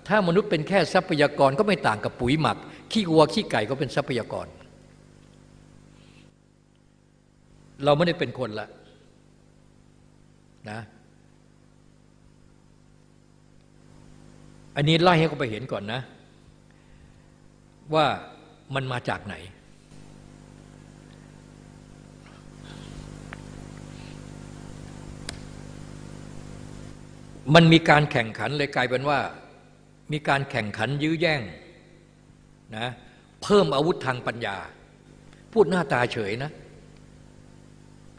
ถ้ามนุษย์เป็นแค่ทรัพยากรก็ไม่ต่างกับปุ๋ยหมัก ขี้วัวขี้ไก่ก็เป็นทรัพยากร เราไม่ได้เป็นคนละนะอันนี้ไล่ให้เขาไปเห็นก่อนนะ ว่ามันมาจากไหน มันมีการแข่งขันเลยกลายเป็นว่า มีการแข่งขันยื้อแย่ง นะเพิ่มอาวุธทางปัญญา พูดหน้าตาเฉยนะ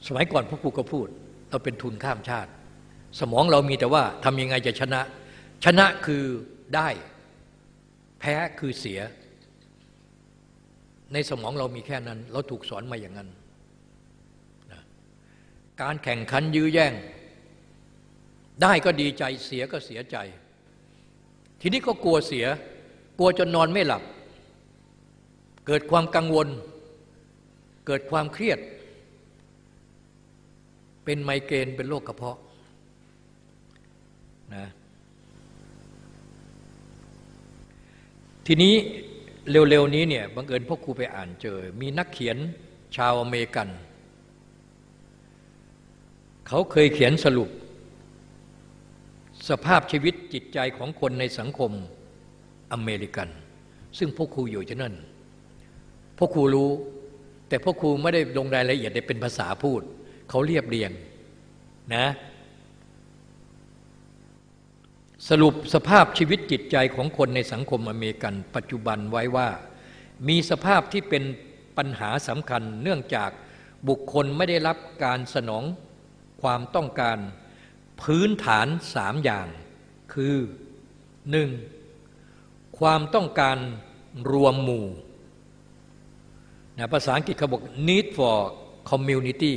สมัยก่อนพวกครูก็พูด เราเป็นทุนข้ามชาติ สมองเรามีแต่ว่าทำยังไงจะชนะ ชนะคือได้ แพ้คือเสีย ในสมองเรามีแค่นั้น เราถูกสอนมาอย่างนั้นนะการแข่งขันยื้อแย่ง ได้ก็ดีใจเสียก็เสียใจ ทีนี้ก็กลัวเสีย กลัวจนนอนไม่หลับ เกิดความกังวล เกิดความเครียด เป็นไมเกรนเป็นโรคกระเพาะนะทีนี้เร็วๆนี้เนี่ยบังเอิญพ่อครูไปอ่านเจอ มีนักเขียนชาวอเมริกัน เขาเคยเขียนสรุป สภาพชีวิตจิตใจของคนในสังคมอเมริกัน ซึ่งพ่อครูอยู่ที่นั่น พ่อครูรู้ แต่พ่อครูไม่ได้ลงรายละเอียดในเป็นภาษาพูด เขาเรียบเรียงนะ สรุปสภาพชีวิตจิตใจของคนในสังคมอเมริกัน ปัจจุบันไว้ว่า มีสภาพที่เป็นปัญหาสำคัญ เนื่องจากบุคคลไม่ได้รับการสนองความต้องการพื้นฐานสามอย่าง คือหนึ่งความต้องการรวมหมู่ นะภาษาอังกฤษเขาบอก need for community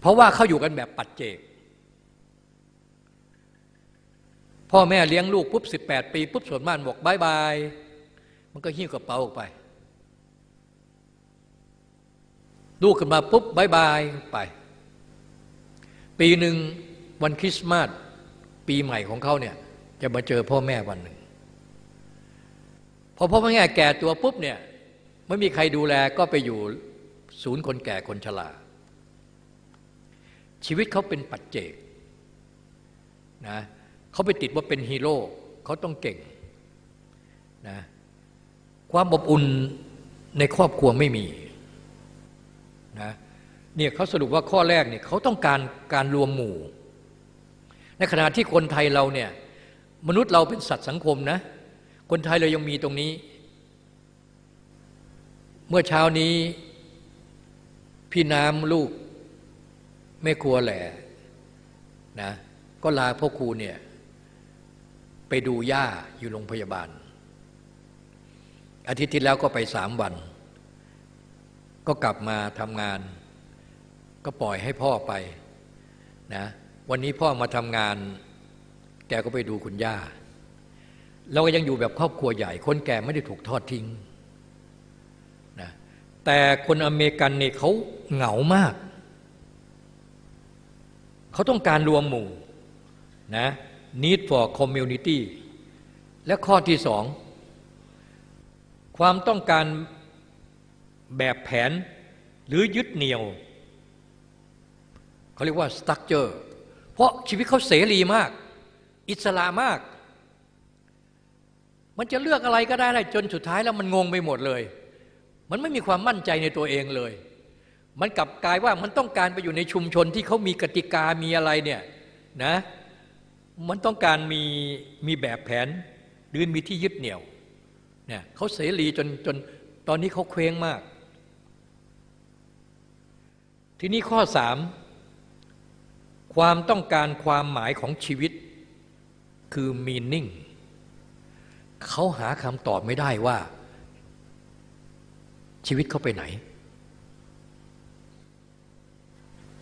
เพราะว่าเขาอยู่กันแบบปัจเจก พ่อแม่เลี้ยงลูกปุ๊บสิบแปดปี ปุ๊บส่วนมากบอก bye bye มันก็หิ้วกระเป๋าออกไป ลูกขึ้นมาปุ๊บ bye bye ไป ปีหนึ่งวันคริสต์มาสปีใหม่ของเขาเนี่ยจะมาเจอพ่อแม่วันหนึ่งพอพ่อแม่แก่ตัวปุ๊บเนี่ย ไม่มีใครดูแลก็ไปอยู่ศูนย์คนแก่คนชราชีวิตเขาเป็นปัจเจกนะเขาไปติดว่าเป็นฮีโร่เขาต้องเก่งนะความอบอุ่นในครอบครัวไม่มีนะเนี่ยเขาสรุปว่าข้อแรกเนี่ยเขาต้องการการรวมหมู่ ในขณะที่คนไทยเราเนี่ยมนุษย์เราเป็นสัตว์สังคมนะคนไทยเรายังมีตรงนี้ มื่อเช้านี้ พี่น้ำลูกแม่ครัวแหละนะก็ลาพ่อครูเนี่ยไปดูย่าอยู่โรงพยาบาล อาทิตย์ที่แล้วก็ไปสามวัน ก็กลับมาทำงาน ก็ปล่อยให้พ่อไปนะวันนี้พ่อมาทำงาน แกก็ไปดูคุณย่า เราก็ยังอยู่แบบครอบครัวใหญ่ คนแก่ไม่ได้ถูกทอดทิ้ง แต่คนอเมริกันเนี่ยเขาเหงามาก เขาต้องการรวมหมู่นะ need for community และข้อที่สองความต้องการแบบแผนหรือยึดเหนี่ยว เขาเรียกว่า structure เพราะชีวิตเขาเสรีมาก อิสระมาก มันจะเลือกอะไรก็ได้ จนสุดท้ายแล้วมันงงไปหมดเลย มันไม่มีความมั่นใจในตัวเองเลย มันกลับกลายว่ามันต้องการไปอยู่ในชุมชนที่เขามีกติกามีอะไรเนี่ยนะมันต้องการมีมีแบบแผนหรือมีที่ยึดเหนี่ยวเนี่ยเขาเสรีจนจนตอนนี้เขาเคว้งมาก ทีนี้ข้อสามความต้องการความหมายของชีวิตคือ meaning เขาหาคำตอบไม่ได้ว่า ชีวิตเขาไปไหน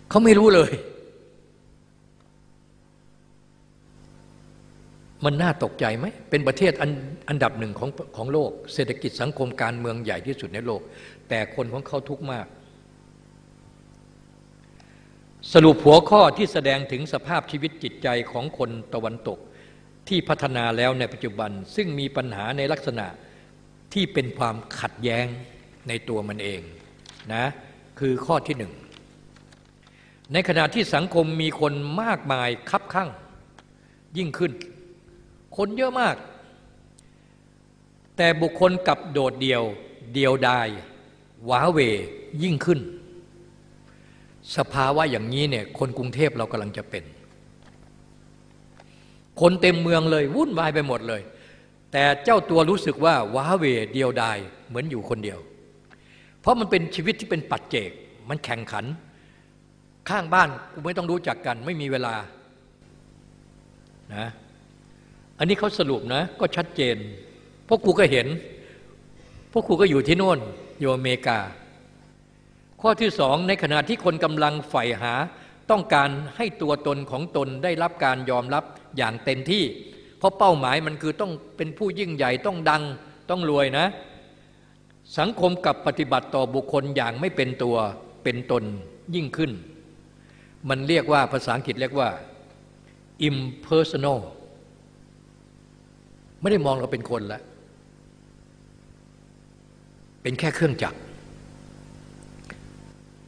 เขาไม่รู้เลย มันน่าตกใจไหม เป็นประเทศอันอันดับหนึ่งของของโลก เศรษฐกิจสังคมการเมืองใหญ่ที่สุดในโลก แต่คนของเขาทุกข์มาก สรุปหัวข้อที่แสดงถึงสภาพชีวิตจิตใจของคนตะวันตกที่พัฒนาแล้วในปัจจุบันซึ่งมีปัญหาในลักษณะที่เป็นความขัดแย้ง ในตัวมันเองนะคือข้อที่หนึ่งในขณะที่สังคมมีคนมากมายคับข้างยิ่งขึ้น คนเยอะมาก แต่บุคคลกับโดดเดียว เดียวดายว้าเวยิ่งขึ้น สภาวะอย่างนี้เนี่ยคนกรุงเทพเรากำลังจะเป็น คนเต็มเมืองเลยวุ่นวายไปหมดเลย แต่เจ้าตัวรู้สึกว่าว้าเวเดียวดายเหมือนอยู่คนเดียว เพราะมันเป็นชีวิตที่เป็นปัจเจก มันแข่งขัน ข้างบ้านกูไม่ต้องรู้จักกัน ไม่มีเวลานะอันนี้เขาสรุปนะ ก็ชัดเจนพวกกูก็เห็น พวกกูก็อยู่ที่โน่นอยู่อเมริกา ข้อที่สองในขณะที่คนกำลังใฝ่หา ต้องการให้ตัวตนของตนได้รับการยอมรับอย่างเต็มที่ เพราะเป้าหมายมันคือต้องเป็นผู้ยิ่งใหญ่ต้องดังต้องรวยนะ สังคมกับปฏิบัติต่อบุคคลอย่างไม่เป็นตัวเป็นตนยิ่งขึ้น มันเรียกว่าภาษาอังกฤษเรียกว่า impersonal ไม่ได้มองเราเป็นคนแล้วเป็นแค่เครื่องจักร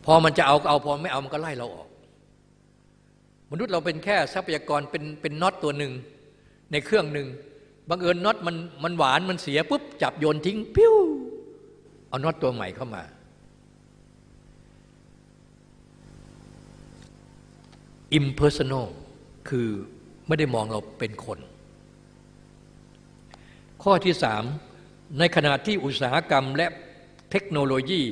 พอมันจะเอาเอาพอไม่เอามันก็ไล่เราออก มนุษย์เราเป็นแค่ทรัพยากรเป็นเป็นน็อตตัวหนึ่งในเครื่องหนึ่งบังเอิญน็อตมันมันหวานมันเสียปุ๊บจับโยนทิ้ง ปิ้ว เอาน็อตตัวใหม่เข้ามา impersonal คือไม่ได้มองเราเป็นคน ข้อที่สามในขณะที่อุตสาหกรรมและเทคโนโลยี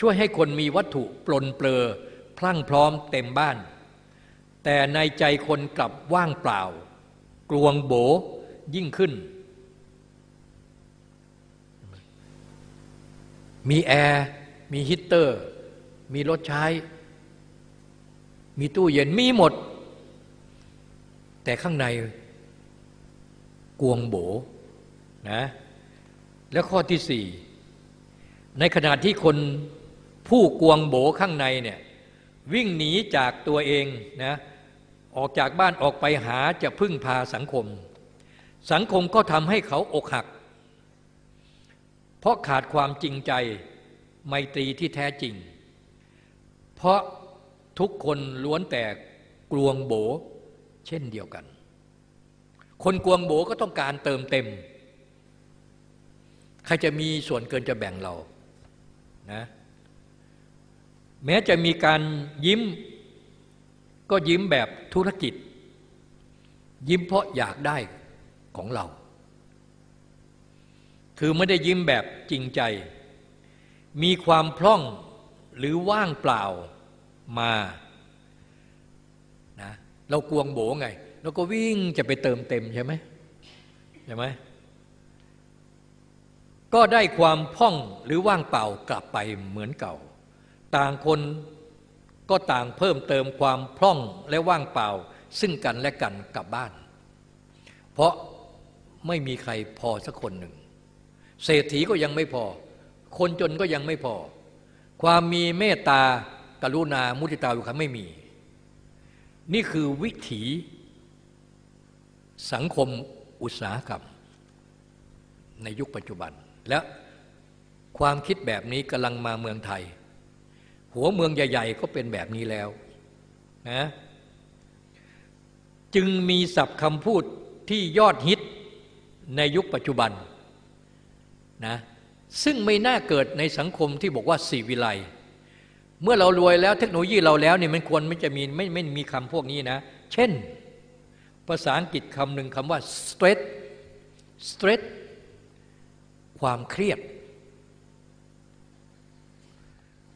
ช่วยให้คนมีวัตถุปลนเปลือพลั่งพร้อมเต็มบ้าน แต่ในใจคนกลับว่างเปล่า กลวงโบยิ่งขึ้น มีแอร์ มีฮีตเตอร์ มีรถใช้ มีตู้เย็น มีหมด แต่ข้างในกวงโบนะ แล้วข้อที่สี่ในขณะที่คนผู้กวงโบข้างในเนี่ยวิ่งหนีจากตัวเองนะออกจากบ้านออกไปหาจะพึ่งพาสังคม สังคมก็ทำให้เขาอกหัก เพราะขาดความจริงใจไมตรีที่แท้จริง เพราะทุกคนล้วนแต่กลวงโบ เช่นเดียวกัน คนกลวงโบก็ต้องการเติมเต็ม ใครจะมีส่วนเกินจะแบ่งเรานะแม้จะมีการยิ้มก็ยิ้มแบบธุรกิจ ยิ้มเพราะอยากได้ของเรา คือไม่ได้ยิ้มแบบจริงใจ มีความพร่องหรือว่างเปล่ามานะเรากวงโบไงเราก็วิ่งจะไปเติมเต็มใช่ไหมใช่ไหมก็ได้ความพ่องหรือว่างเปล่ากลับไปเหมือนเก่า ต่างคนก็ต่างเพิ่มเติมความพร่องและว่างเปล่า ซึ่งกันและกันกลับบ้าน เพราะไม่มีใครพอสักคนหนึ่ง เศรษฐีก็ยังไม่พอ คนจนก็ยังไม่พอ ความมีเมตตากรุณามุทิตาอุคัไม่มี นี่คือวิถีสังคมอุตสาหกรรม ในยุคปัจจุบัน และความคิดแบบนี้กำลังมาเมืองไทย หัวเมืองใหญ่ ๆ ก็เป็นแบบนี้แล้วนะจึงมีศัพท์คำพูดที่ยอดฮิตในยุคปัจจุบัน นะซึ่งไม่น่าเกิดในสังคมที่บอกว่าสีวิไลเมื่อเรารวยแล้วเทคโนโลยีเราแล้วเนี่ยมันควรไม่จะมีไม่ไม่มีคำพวกนี้นะ เช่น ภาษาอังกฤษคำหนึ่งคำว่า stress stress ความเครียด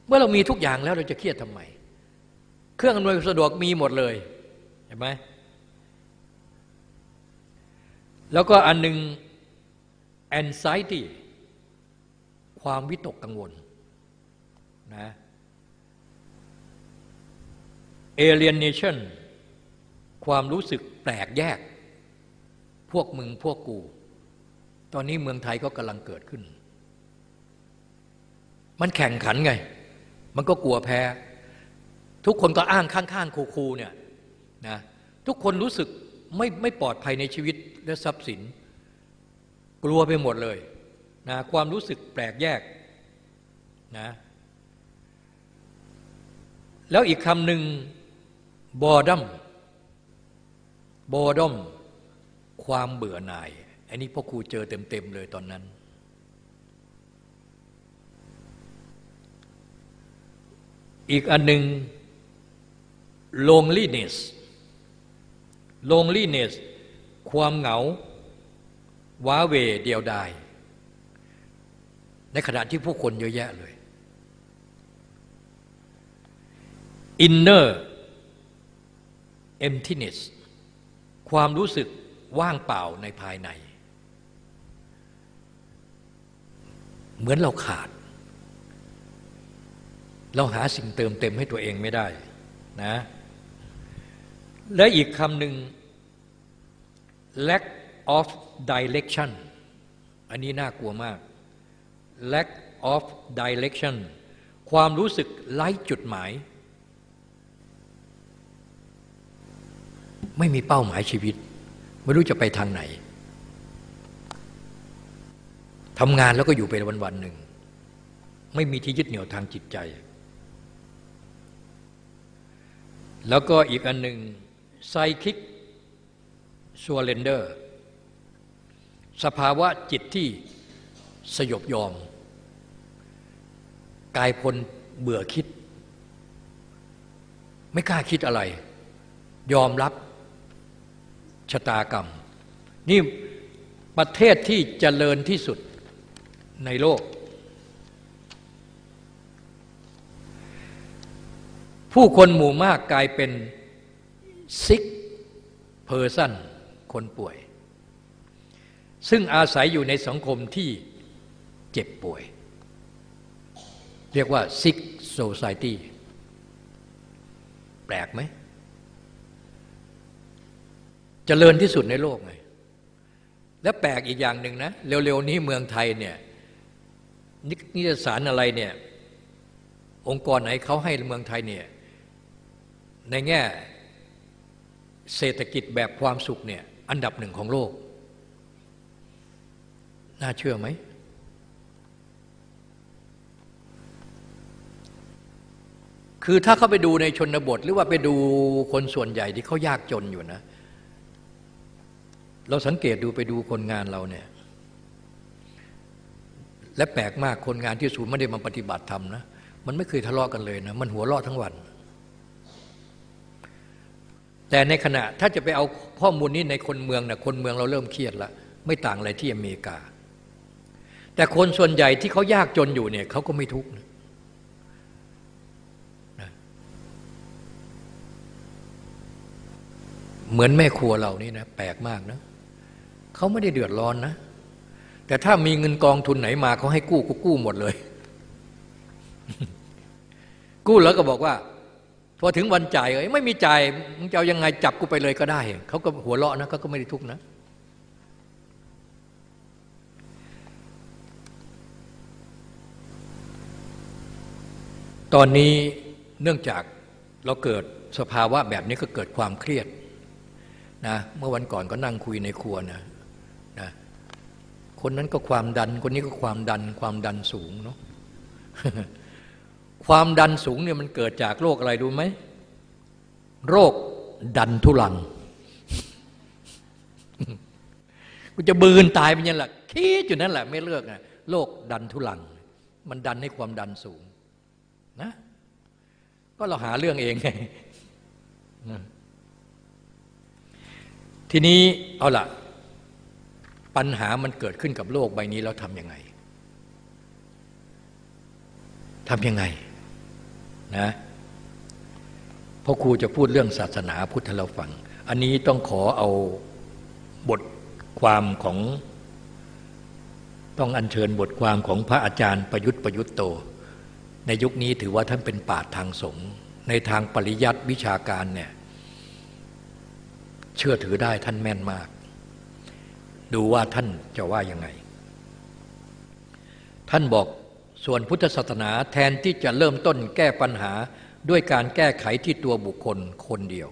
เมื่อเรามีทุกอย่างแล้วเราจะเครียดทำไม เครื่องอำนวยความสะดวกมีหมดเลยเห็นไหมแล้วก็อันหนึ่ง anxiety ความวิตกกังวลนะ alienation ความรู้สึกแปลกแยก พวกมึงพวกกู ตอนนี้เมืองไทยก็กำลังเกิดขึ้น มันแข่งขันไง มันก็กลัวแพ้ ทุกคนก็อ้างข้างๆคูๆเนี่ยนะทุกคนรู้สึกไม่ไม่ปลอดภัยในชีวิตและทรัพย์สิน กลัวไปหมดเลย นะความรู้สึกแปลกแยกนะแล้วอีกคำหนึ่งบอดัมบอดอมความเบื่อหน่าย อันนี้พ่อครูเจอเต็ม ๆ เลยตอนนั้น อีกอันหนึ่ง loneliness loneliness ความเหงา ว้าเวเดียวดาย ในขณะที่ผู้คนเยอะแยะเลย inner emptiness ความรู้สึกว่างเปล่าในภายใน เหมือนเราขาด เราหาสิ่งเติมเต็มให้ตัวเองไม่ได้นะและอีกคำหนึ่ง lack of direction อันนี้น่ากลัวมาก lack of direction ความรู้สึกไร้จุดหมาย ไม่มีเป้าหมายชีวิต ไม่รู้จะไปทางไหนทำงานแล้วก็อยู่ไปวันวันหนึ่ง ไม่มีที่ยึดเหนี่ยวทางจิตใจ แล้วก็อีกอันหนึ่งไซคิกชัวเลนเดอร์ สภาวะจิตที่ สยบยอม กายพลเบื่อคิด ไม่กล้าคิดอะไร ยอมรับชะตากรรม นี่ประเทศที่เจริญที่สุดในโลก ผู้คนหมู่มากกลายเป็น sick person คนป่วย ซึ่งอาศัยอยู่ในสังคมที่ เจ็บป่วย เรียกว่า sick societyแปลกไหมจเจริญที่สุดในโลกไงและแปลกอีกอย่างหนึ่งนะ เร็วๆนี้เมืองไทยเนี่ยนิตยสารอะไรเนี่ยองค์กรไหนเขาให้เมืองไทยเนี่ยในแง่เศรษฐกิจแบบความสุขเนี่ยอันดับหนึ่งของโลก น่าเชื่อไหม คือถ้าเขาไปดูในชนบท หรือว่าไปดูคนส่วนใหญ่ที่เขายากจนอยู่นะ เราสังเกตดูไปดูคนงานเราเนี่ยและแปลกมากคนงานที่ศูนย์ไม่ได้มาปฏิบัติธรรมนะมันไม่เคยทะเลาะกันเลยนะมันหัวเราะทั้งวัน แต่ในขณะถ้าจะไปเอาข้อมูลนี้ในคนเมืองนะคนเมืองเราเริ่มเครียดละไม่ต่างอะไรที่อเมริกา แต่คนส่วนใหญ่ที่เขายากจนอยู่เนี่ยเขาก็ไม่ทุกข์นะ เหมือนแม่ครัวเรานี่นะแปลกมากนะเขาไม่ได้เดือดร้อนนะ แต่ถ้ามีเงินกองทุนไหนมาเขาให้กู้ก็กู้หมดเลย กู้แล้วก็บอกว่า พอถึงวันจ่ายเอ้ยไม่มีจ่ายมึงจะเอายังไงจับกูไปเลยก็ได้เขาก็หัวเราะนะเขาก็ไม่ได้ทุกข์นะ ตอนนี้เนื่องจากเราเกิดสภาวะแบบนี้ก็เกิดความเครียด นะเมื่อวันก่อนก็นั่งคุยในครัวนะนะคนนั้นก็ความดัน คนนี้ก็ความดันความดันสูงเนาะความดันสูงเนี่ยมันเกิดจากโรคอะไรดูไหมโรคดันทุลังกูจะบืนตายไปยังแหละคิดอยู่นั่นแหละ ไม่เลิกนะโรคดันทุลัง มันดันให้ความดันสูงนะ ก็เราหาเรื่องเองไง ทีนี้เอาล่ะ ปัญหามันเกิดขึ้นกับโลกใบนี้แล้วทำยังไงทำยังไงนะพราะครูจะพูดเรื่องศาสนาพุทธเราฟัง อันนี้ต้องขอเอาบทความของ ต้องอัญเชิญบทความของพระอาจารย์ประยุทธ์ประยุทธ์โต ในยุคนี้ถือว่าท่านเป็นปาฏทางสงฆ์ในทางปริยัติวิชาการเนี่ย เชื่อถือได้ท่านแม่นมาก ดูว่าท่านจะว่ายังไง ท่านบอกส่วนพุทธศาสนาแทนที่จะเริ่มต้นแก้ปัญหาด้วยการแก้ไขที่ตัวบุคคลคนเดียว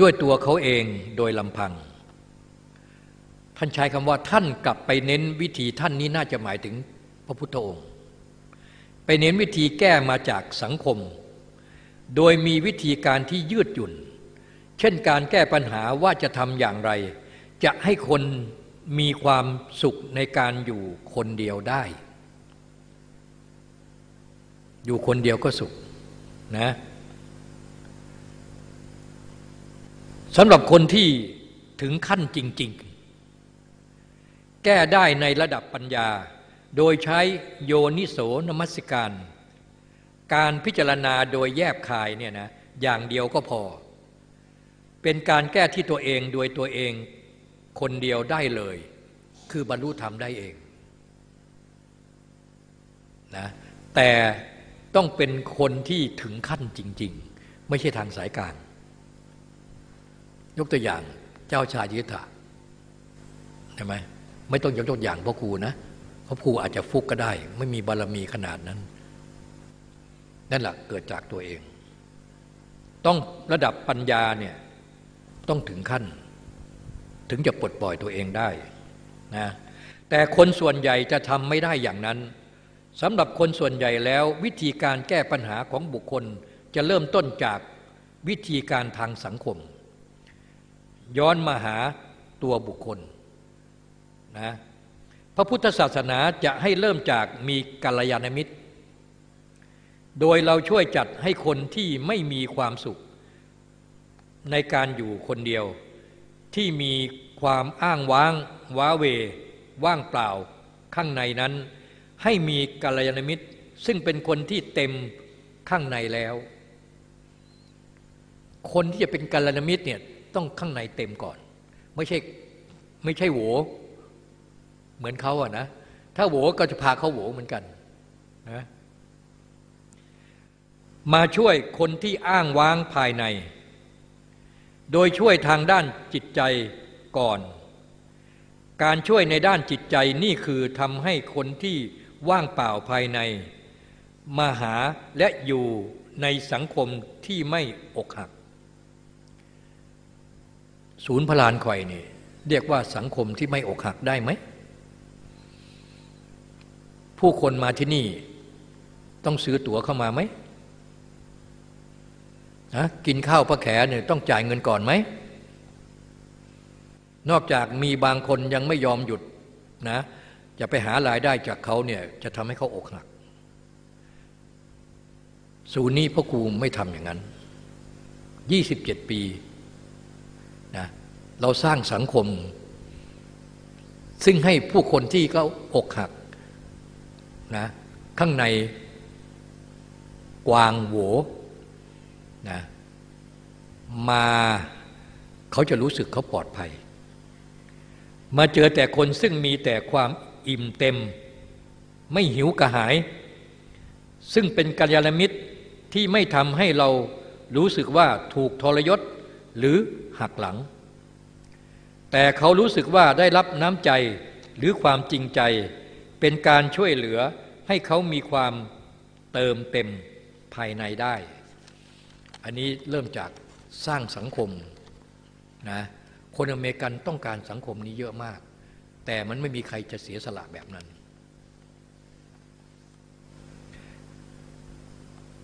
ด้วยตัวเขาเองโดยลำพัง ท่านใช้คำว่าท่านกลับไปเน้นวิธีท่านนี้น่าจะหมายถึงพระพุทธองค์ ไปเน้นวิธีแก้มาจากสังคม โดยมีวิธีการที่ยืดหยุ่น เช่นการแก้ปัญหาว่าจะทำอย่างไร จะให้คนมีความสุขในการอยู่คนเดียวได้ อยู่คนเดียวก็สุขนะสำหรับคนที่ถึงขั้นจริง ๆ แก้ได้ในระดับปัญญา โดยใช้โยนิโสนมัสการ การพิจารณาโดยแยบคายเนี่ยนะอย่างเดียวก็พอ เป็นการแก้ที่ตัวเองโดยตัวเองคนเดียวได้เลย คือบรรลุธรรมได้เองนะแต่ต้องเป็นคนที่ถึงขั้นจริง ๆ ไม่ใช่ทางสายกลางยกตัวอย่างเจ้าชายยิทธะใช่ไหมไม่ต้องยกตัวอย่างพ่อครูนะพราะครูอาจจะฟุกก็ได้ ไม่มีบารมีขนาดนั้น นั่นแหละเกิดจากตัวเอง ต้องระดับปัญญาเนี่ย ต้องถึงขั้น ถึงจะปลดปล่อยตัวเองได้นะแต่คนส่วนใหญ่จะทำไม่ได้อย่างนั้นสำหรับคนส่วนใหญ่แล้ว วิธีการแก้ปัญหาของบุคคลจะเริ่มต้นจากวิธีการทางสังคม ย้อนมาหาตัวบุคคลนะพระพุทธศาสนาจะให้เริ่มจากมีกัลยาณมิตร โดยเราช่วยจัดให้คนที่ไม่มีความสุข ในการอยู่คนเดียว ที่มีความอ้างว้าง ว้าเว ว่างเปล่า ข้างในนั้น ให้มีกัลยาณมิตร ซึ่งเป็นคนที่เต็มข้างในแล้ว คนที่จะเป็นกัลยาณมิตรเนี่ยต้องข้างในเต็มก่อน ไม่ใช่ไม่ใช่โหวเหมือนเขาอะนะ ถ้าโหวก็จะพาเขาโหวเหมือนกันนะมาช่วยคนที่อ้างว้างภายใน โดยช่วยทางด้านจิตใจก่อน การช่วยในด้านจิตใจนี่คือทำให้คนที่ว่างเปล่าภายใน มาหาและอยู่ในสังคมที่ไม่อกหัก ศูนย์พลานคอยนี่เรียกว่าสังคมที่ไม่อกหักได้ไหม ผู้คนมาที่นี่ ต้องซื้อตั๋วเข้ามาไหม นะกินข้าวพระแขเนี่ยต้องจ่ายเงินก่อนไหม นอกจากมีบางคนยังไม่ยอมหยุดนะจะไปหารายได้จากเขาเนี่ยจะทำให้เขาอกหักสูนี้พ่อครูไม่ทำอย่างนั้น 27 ปีนะเราสร้างสังคม ซึ่งให้ผู้คนที่เขาอกหักนะข้างในกวางโหว นะมาเขาจะรู้สึกเขาปลอดภัย มาเจอแต่คนซึ่งมีแต่ความอิ่มเต็ม ไม่หิวกระหาย ซึ่งเป็นกัลยาณมิตรที่ไม่ทำให้เรารู้สึกว่าถูกทรยศหรือหักหลัง แต่เขารู้สึกว่าได้รับน้ำใจหรือความจริงใจ เป็นการช่วยเหลือให้เขามีความเติมเต็มภายในได้ อันนี้เริ่มจากสร้างสังคมนะคนอเมริกันต้องการสังคมนี้เยอะมาก แต่มันไม่มีใครจะเสียสละแบบนั้น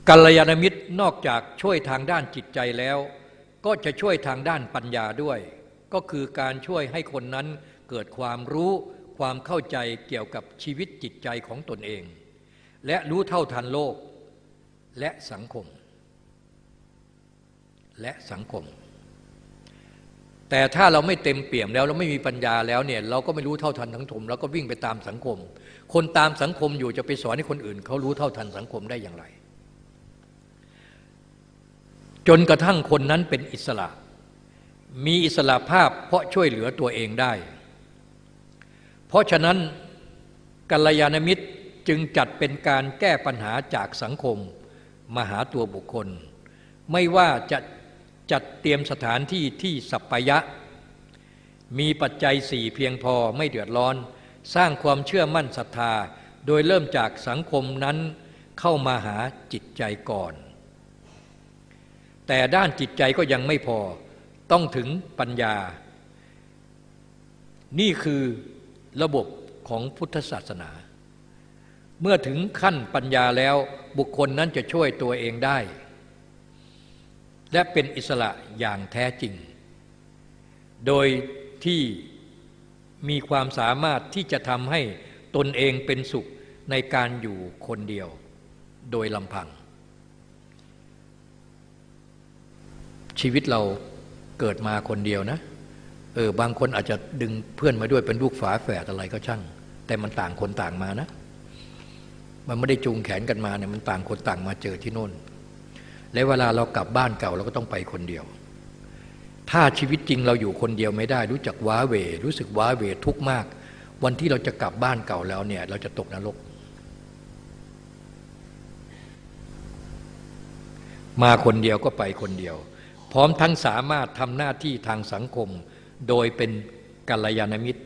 กัลยาณมิตรนอกจากช่วยทางด้านจิตใจแล้ว ก็จะช่วยทางด้านปัญญาด้วย ก็คือการช่วยให้คนนั้นเกิดความรู้ความเข้าใจเกี่ยวกับชีวิตจิตใจของตนเอง และรู้เท่าทันโลกและสังคม และสังคม แต่ถ้าเราไม่เต็มเปี่ยมแล้วเราไม่มีปัญญาแล้วเนี่ยเราก็ไม่รู้เท่าทันทั้งถมเราก็วิ่งไปตามสังคม คนตามสังคมอยู่จะไปสอนให้คนอื่น เขารู้เท่าทันสังคมได้อย่างไร จนกระทั่งคนนั้นเป็นอิสระ มีอิสระภาพเพราะช่วยเหลือตัวเองได้ เพราะฉะนั้นกัลยาณมิตรจึงจัดเป็นการแก้ปัญหาจากสังคมมาหาตัวบุคคล ไม่ว่าจะ จัดเตรียมสถานที่ที่สัปปยะ มีปัจจัยสี่เพียงพอไม่เดือดร้อน สร้างความเชื่อมั่นศรัทธา โดยเริ่มจากสังคมนั้นเข้ามาหาจิตใจก่อน แต่ด้านจิตใจก็ยังไม่พอต้องถึงปัญญา นี่คือระบบของพุทธศาสนา เมื่อถึงขั้นปัญญาแล้วบุคคลนั้นจะช่วยตัวเองได้ และเป็นอิสระอย่างแท้จริง โดยที่มีความสามารถที่จะทำให้ตนเองเป็นสุขในการอยู่คนเดียวโดยลำพัง ชีวิตเราเกิดมาคนเดียวนะเออบางคนอาจจะดึงเพื่อนมาด้วยเป็นลูกฝาแฝดอะไรก็ช่าง แต่มันต่างคนต่างมานะ มันไม่ได้จูงแขนกันมาเนี่ยมันต่างคนต่างมาเจอที่โน่น และเวลาเรากลับบ้านเก่าเราก็ต้องไปคนเดียว ถ้าชีวิตจริงเราอยู่คนเดียวไม่ได้ รู้จักว้าเว รู้สึกว้าเวทุกข์มาก วันที่เราจะกลับบ้านเก่าแล้วเนี่ย เราจะตกนรก มาคนเดียวก็ไปคนเดียว พร้อมทั้งสามารถทำหน้าที่ทางสังคม โดยเป็นกัลยาณมิตร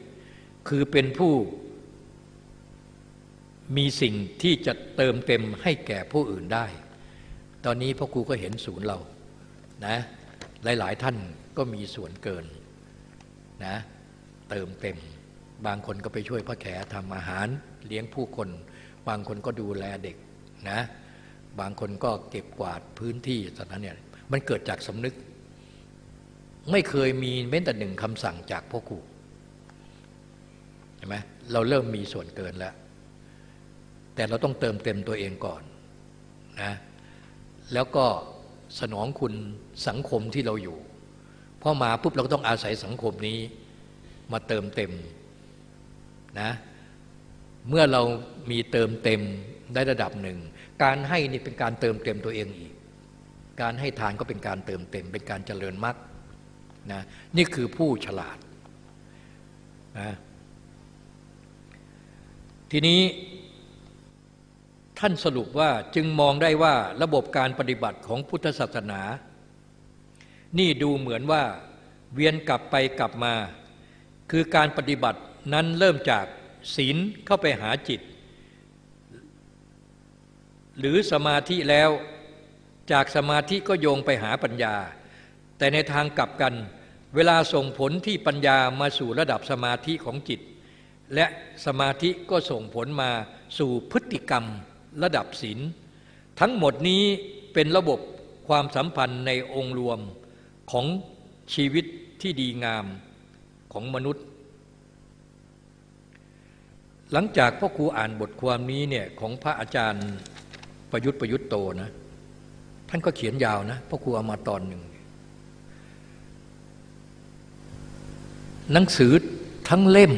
คือเป็นผู้มีสิ่งที่จะเติมเต็มให้แก่ผู้อื่นได้ ตอนนี้พ่อครูก็เห็นศูนย์เรานะหลาย ๆ ท่านก็มีส่วนเกินนะเติมเต็ม บางคนก็ไปช่วยพ่อแขทำอาหารเลี้ยงผู้คน บางคนก็ดูแลเด็กนะบางคนก็เก็บกวาดพื้นที่ตอนนั้นเนี่ยมันเกิดจากสำนึก ไม่เคยมีแม้แต่หนึ่งคำสั่งจากพ่อครูเห็นไหมเราเริ่มมีส่วนเกินแล้ว แต่เราต้องเติมเต็มตัวเองก่อนนะ แล้วก็สนองคุณสังคมที่เราอยู่พอมาปุ๊บเราก็ต้องอาศัยสังคมนี้มาเติมเต็มนะเมื่อเรามีเติมเต็มได้ระดับหนึ่ง การให้นี่เป็นการเติมเต็มตัวเองอีก การให้ทานก็เป็นการเติมเต็ม เป็นการเจริญมรรคนะนี่คือผู้ฉลาดนะทีนี้ ท่านสรุปว่าจึงมองได้ว่าระบบการปฏิบัติของพุทธศาสนา นี่ดูเหมือนว่า เวียนกลับไปกลับมา คือการปฏิบัตินั้นเริ่มจากศีลเข้าไปหาจิต หรือสมาธิแล้วจากสมาธิก็โยงไปหาปัญญา แต่ในทางกลับกัน เวลาส่งผลที่ปัญญามาสู่ระดับสมาธิของจิต และสมาธิก็ส่งผลมาสู่พฤติกรรม ระดับศีลทั้งหมดนี้เป็นระบบความสัมพันธ์ในองค์รวมของชีวิตที่ดีงามของมนุษย์ หลังจากพ่อครูอ่านบทความนี้เนี่ยของพระอาจารย์ประยุทธ์ประยุทธ์โตนะ ท่านก็เขียนยาวนะพ่อครูเอามาตอนหนึ่งหนังสือทั้งเล่ม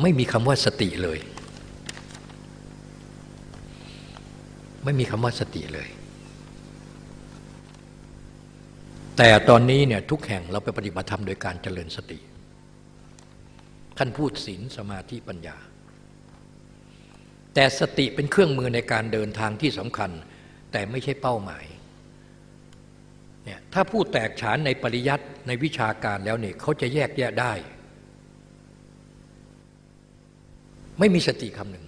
ไม่มีคำว่าสติเลย ไม่มีคำว่าสติเลย แต่ตอนนี้เนี่ยทุกแห่งเราไปปฏิบัติธรรมโดยการเจริญสติท่านพูดศีลสมาธิปัญญา แต่สติเป็นเครื่องมือในการเดินทางที่สำคัญ แต่ไม่ใช่เป้าหมายเนี่ยถ้าพูดแตกฉานในปริยัติในวิชาการแล้วเนี่ยเขาจะแยกแยะได้ ไม่มีสติคำหนึ่ง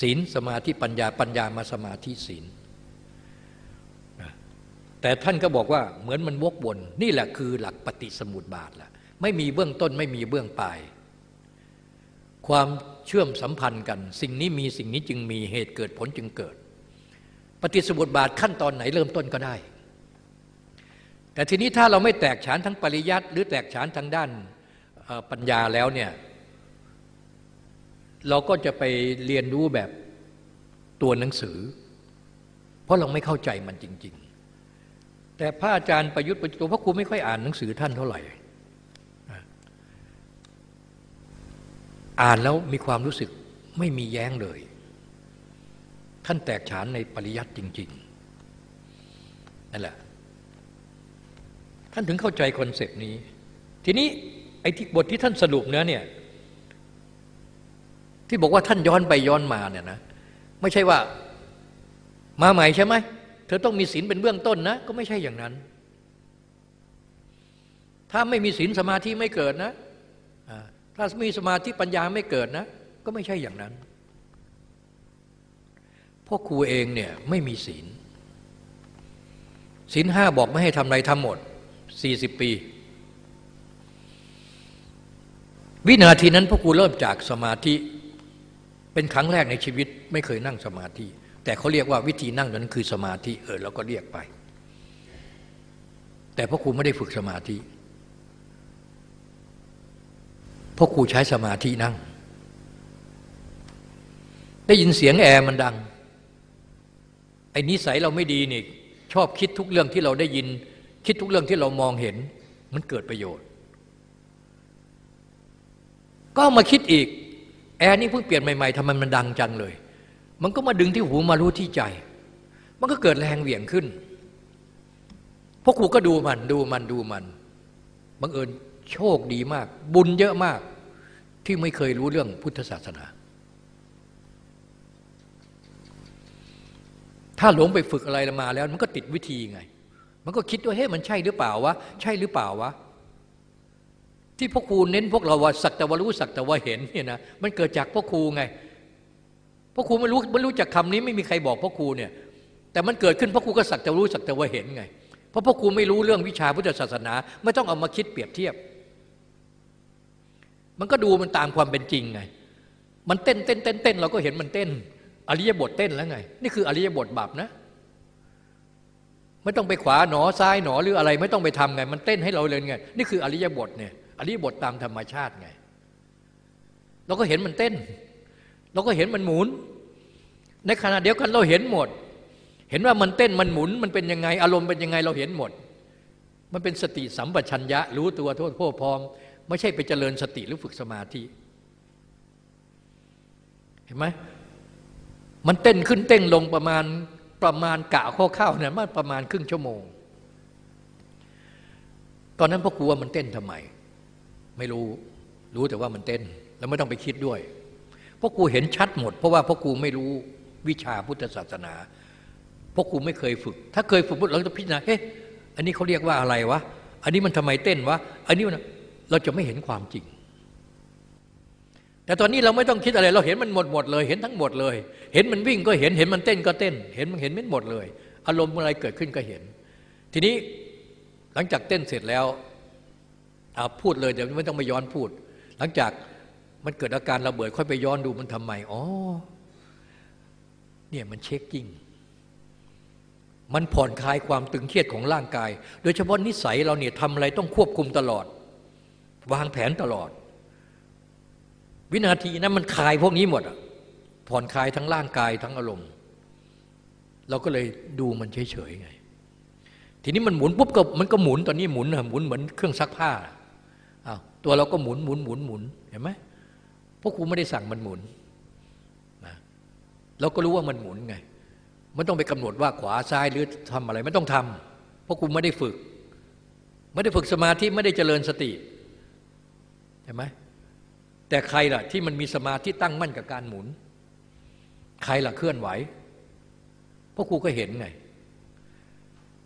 ศีลสมาธิปัญญาปัญญามาสมาธิศีลแต่ท่านก็บอกว่าเหมือนมันวกวนนี่แหละคือหลักปฏิสมุติบาทละไม่มีเบื้องต้นไม่มีเบื้องปลายความเชื่อมสัมพันธ์กัน สิ่งนี้มีสิ่งนี้จึงมีเหตุเกิดผลจึงเกิด ปฏิสมุติบาทขั้นตอนไหนเริ่มต้นก็ได้ แต่ทีนี้ถ้าเราไม่แตกฉานทั้งปริยัติหรือแตกฉานทางด้านปัญญาแล้วเนี่ย เราก็จะไปเรียนรู้แบบตัวหนังสือ เพราะเราไม่เข้าใจมันจริง ๆ แต่พระอาจารย์ประยุทธ์ประจุพระครูไม่ค่อยอ่านหนังสือท่านเท่าไหร่ อ่านแล้วมีความรู้สึกไม่มีแย้งเลย ท่านแตกฉานในปริยัติจริง ๆ นั่นแหละ ท่านถึงเข้าใจคอนเซปต์นี้ ทีนี้ไอ้ที่บทที่ท่านสรุปเนื้อเนี่ย ที่บอกว่าท่านย้อนไปย้อนมาเนี่ยนะไม่ใช่ว่ามาใหม่ใช่ไหมเธอต้องมีศีลเป็นเบื้องต้นนะ ก็ไม่ใช่อย่างนั้น ถ้าไม่มีศีลสมาธิไม่เกิดนะถ้ามีสมาธิปัญญาไม่เกิดนะ ก็ไม่ใช่อย่างนั้นพ่อครูเองเนี่ยไม่มีศีลศีลห้าบอกไม่ให้ทำอะไรทำหมดสี่สิบปี วินาทีนั้นพ่อครูเริ่มจากสมาธิ เป็นครั้งแรกในชีวิตไม่เคยนั่งสมาธิ แต่เขาเรียกว่าวิธีนั่งนั้นคือสมาธิเออเราก็เรียกไป แต่พ่อครูไม่ได้ฝึกสมาธิพ่อครูใช้สมาธินั่ง ได้ยินเสียงแอร์มันดังไอ้นิสัยเราไม่ดีนี่ชอบคิดทุกเรื่องที่เราได้ยิน คิดทุกเรื่องที่เรามองเห็น มันเกิดประโยชน์ ก็มาคิดอีก แอร์นี่เพิ่งเปลี่ยนใหม่ๆทำไมมันดังจังเลย มันก็มาดึงที่หูมารู้ที่ใจ มันก็เกิดแรงเหวี่ยงขึ้นพวกครูก็ดูมันดูมันดูมันบังเอิญโชคดีมาก บุญเยอะมาก ที่ไม่เคยรู้เรื่องพุทธศาสนา ถ้าหลงไปฝึกอะไรมาแล้ว มันก็ติดวิธีไง มันก็คิดว่าเฮ้ยมันใช่หรือเปล่าวะ ใช่หรือเปล่าวะ ที่พ่อครูเน้นพวกเราว่าสักแต่ว่ารู้สักแต่ว่าเห็นเนี่ยนะมันเกิดจากพ่อครูไงพ่อครูไม่รู้ไม่รู้จักคำนี้ไม่มีใครบอกพ่อครูเนี่ย แต่มันเกิดขึ้นพ่อครูก็สักแต่รู้สักแต่ว่าเห็นไง เพราะพ่อครูไม่รู้เรื่องวิชาพุทธศาสนา ไม่ต้องเอามาคิดเปรียบเทียบ มันก็ดูมันตามความเป็นจริงไง มันเต้นเต้นเต้นเต้นเราก็เห็นมันเต้น อริยบทเต้นแล้วไง นี่คืออริยบทบับนะ ไม่ต้องไปขวาหนอซ้ายหนอหรืออะไร ไม่ต้องไปทำไง มันเต้นให้เราเลยไง นี่คืออริยบทเนี่ย อริบทตามธรรมชาติไง เราก็เห็นมันเต้น เราก็เห็นมันหมุน ในขณะเดียวกันเราเห็นหมด เห็นว่ามันเต้นมันหมุน มันเป็นยังไง อารมณ์เป็นยังไงเราเห็นหมด มันเป็นสติสัมปชัญญะ รู้ตัวโทษโทษพร้อม ไม่ใช่ไปเจริญสติหรือฝึกสมาธิ เห็นไหมมันเต้นขึ้นเต้นลงประมาณประมาณกะข้าวๆเนี่ยมันประมาณครึ่งชั่วโมง ตอนนั้นพ่อครูว่ามันเต้นทำไม ไม่รู้ รู้แต่ว่ามันเต้น แล้วไม่ต้องไปคิดด้วยพ่อครูเห็นชัดหมด เพราะว่าพ่อครูไม่รู้วิชาพุทธศาสนาพ่อครูไม่เคยฝึก ถ้าเคยฝึกเราจะพิจารณาเฮ้อันนี้เขาเรียกว่าอะไรวะ อันนี้มันทำไมเต้นวะ อันนี้เราจะไม่เห็นความจริง แต่ตอนนี้เราไม่ต้องคิดอะไร เราเห็นมันหมดหมดเลย เห็นทั้งหมดเลย เห็นมันวิ่งก็เห็น เห็นมันเต้นก็เต้น เห็นมันเห็นไม่หมดเลย อารมณ์อะไรเกิดขึ้นก็เห็น ทีนี้หลังจากเต้นเสร็จแล้ว เอาพูดเลยเดี๋ยวไม่ต้องไปย้อนพูด หลังจากมันเกิดอาการระเบิดค่อยไปย้อนดูมันทำไมอ๋อเนี่ยมันเช็คกิ้งมันผ่อนคลายความตึงเครียดของร่างกาย โดยเฉพาะนิสัยเราเนี่ยทำอะไรต้องควบคุมตลอด วางแผนตลอด วินาทีนั้นมันคลายพวกนี้หมดอะผ่อนคลายทั้งร่างกายทั้งอารมณ์ เราก็เลยดูมันเฉยๆไง ทีนี้มันหมุนปุ๊บก็มันก็หมุนตอนนี้หมุนหมุนเหมือนเครื่องซักผ้า ตัวเราก็หมุนหมุนหมุนหมุนเห็นไหมพวกครูไม่ได้สั่งมันหมุนนะเราก็รู้ว่ามันหมุนไงไม่ต้องไปกำหนดว่าขวาซ้ายหรือทำอะไรไม่ต้องทำเพราะครูไม่ได้ฝึก ไม่ได้ฝึกสมาธิไม่ได้เจริญสติเห็นไหมแต่ใครล่ะที่มันมีสมาธิตั้งมั่นกับการหมุน ใครล่ะเคลื่อนไหวพราะครูก็เห็นไง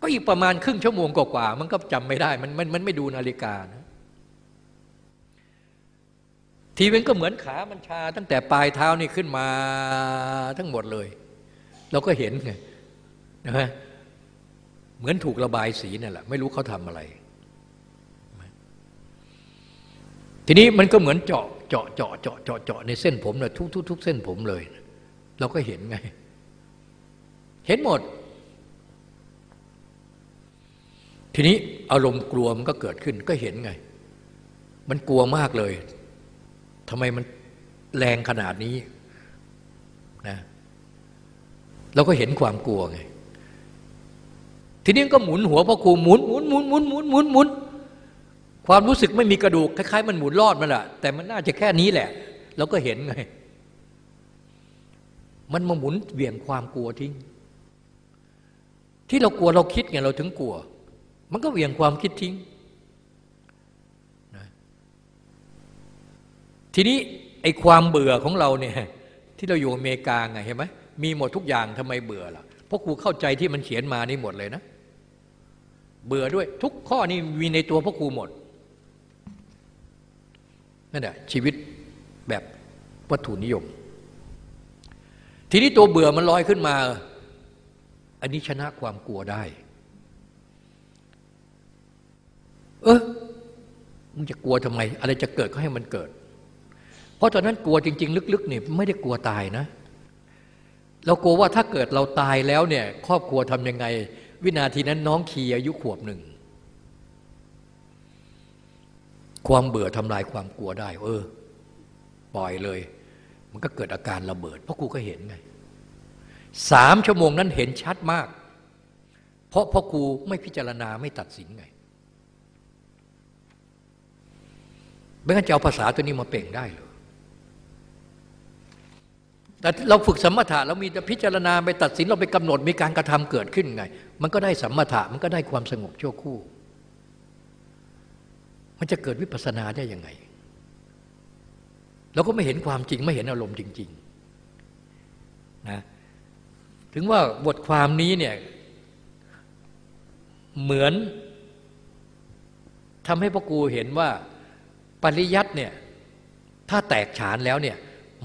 ก็อีกประมาณครึ่งชั่วโมงกว่ามันก็จำไม่ได้ มันมันมันไม่ดูนาฬิกานะ ทีมันก็เหมือนขามันชา ตั้งแต่ปลายเท้านี่ขึ้นมาทั้งหมดเลย เราก็เห็นไงนะฮะเหมือนถูกระบายสีนั่นแหละ ไม่รู้เขาทำอะไร ทีนี้มันก็เหมือนเจาะเจาะเจาะเจาะเจาะเจาะในเส้นผมเลยทุกทุกทุกเส้นผมเลย เราก็เห็นไง เห็นหมด ทีนี้อารมณ์กลัวมันก็เกิดขึ้นก็เห็นไง มันกลัวมากเลย ทำไมมันแรงขนาดนี้นะเราก็เห็นความกลัวไง ทีนี้ก็หมุนหัวพ่อครูหมุนหมุนหมุนหมุนหมุนหมุนหมุนความรู้สึกไม่มีกระดูกคล้ายๆมันหมุนรอดมันแหละแต่มันน่าจะแค่นี้แหละ เราก็เห็นไง มันมาหมุนเบี่ยงความกลัวทิ้ง ที่เรากลัวเราคิดไงเราถึงกลัว มันก็เบี่ยงความคิดทิ้งนะ ทีนี้ไอ้ความเบื่อของเราเนี่ยที่เราอยู่อเมริกาไงเห็นไหมมีหมดทุกอย่างทำไมเบื่อล่ะเพราะครูเข้าใจที่มันเขียนมานี่หมดเลยนะ เบื่อด้วยทุกข้อนี่มีในตัวพ่อครูหมดนั่นแหละชีวิตแบบวัตถุนิยม ทีนี้ตัวเบื่อมันลอยขึ้นมา อันนี้ชนะความกลัวได้ เออมึงจะกลัวทำไม อะไรจะเกิดก็ให้มันเกิด เพราะตอนนั้นกลัวจริง ๆ ลึกๆเนี่ยไม่ได้กลัวตายนะ เรากลัวว่าถ้าเกิดเราตายแล้วเนี่ยครอบครัวทำยังไง วินาทีนั้นน้องคีอายุขวบหนึ่ง ความเบื่อทำลายความกลัวได้ เออ ปล่อยเลย มันก็เกิดอาการระเบิด เพราะครูก็เห็นไงสามชั่วโมงนั้นเห็นชัดมาก เพราะพ่อครูไม่พิจารณาไม่ตัดสินไงไม่งั้นจะเอาภาษาตัวนี้มาเป่งได้เลย แต่เราฝึกสมถะเรามีแต่พิจารณาไปตัดสินเราไปกำหนดมีการกระทำเกิดขึ้นไง มันก็ได้สมถะมันก็ได้ความสงบชั่วคู่ มันจะเกิดวิปัสสนาได้ยังไงเราก็ไม่เห็นความจริงไม่เห็นอารมณ์จริงๆนะถึงว่าบทความนี้เนี่ยเหมือนทำให้พ่อครูเห็นว่าปริยัติเนี่ยถ้าแตกฉานแล้วเนี่ย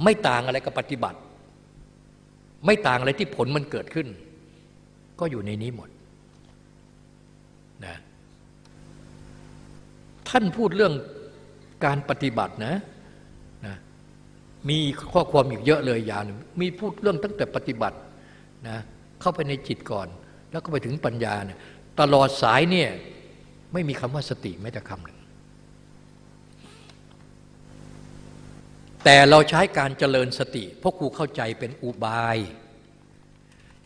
ไม่ต่างอะไรกับปฏิบัติ ไม่ต่างอะไรที่ผลมันเกิดขึ้น ก็อยู่ในนี้หมดนะท่านพูดเรื่องการปฏิบัตินะนะมีข้อความอีกเยอะเลยอย่างมีพูดเรื่องตั้งแต่ปฏิบัตินะเข้าไปในจิตก่อน แล้วก็ไปถึงปัญญาเนี่ยตลอดสายเนี่ยไม่มีคำว่าสติแม้แต่คำหนึ่ง แต่เราใช้การเจริญสติเพราะครูเข้าใจเป็นอุบาย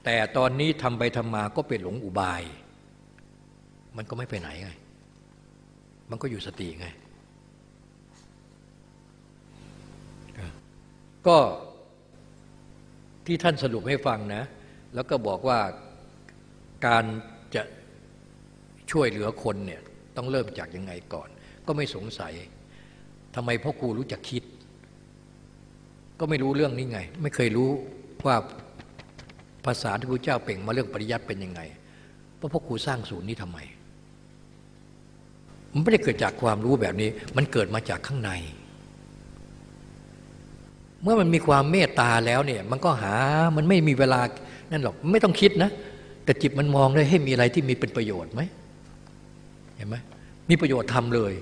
แต่ตอนนี้ทำไปทำมาก็เป็นหลงอุบาย มันก็ไม่ไปไหนไง มันก็อยู่สติไง ก็ที่ท่านสรุปให้ฟังนะ แล้วก็บอกว่าการจะช่วยเหลือคนเนี่ยต้องเริ่มจากยังไงก่อน ก็ไม่สงสัยทำไมพ่อครูรู้จักคิด ก็ไม่รู้เรื่องนี้ไง ไม่เคยรู้ว่าภาษาที่พระเจ้าเป่งมาเรื่องปริยัติเป็นยังไงเพราะพ่อครูสร้างศูนย์นี้ทำไม มันไม่ได้เกิดจากความรู้แบบนี้ มันเกิดมาจากข้างใน เมื่อมันมีความเมตตาแล้วเนี่ย มันก็หามันไม่มีเวลานั่นหรอกไม่ต้องคิดนะ แต่จิตมันมองได้ให้มีอะไรที่มีเป็นประโยชน์ไหมเห็นไหมมีประโยชน์ทำเลย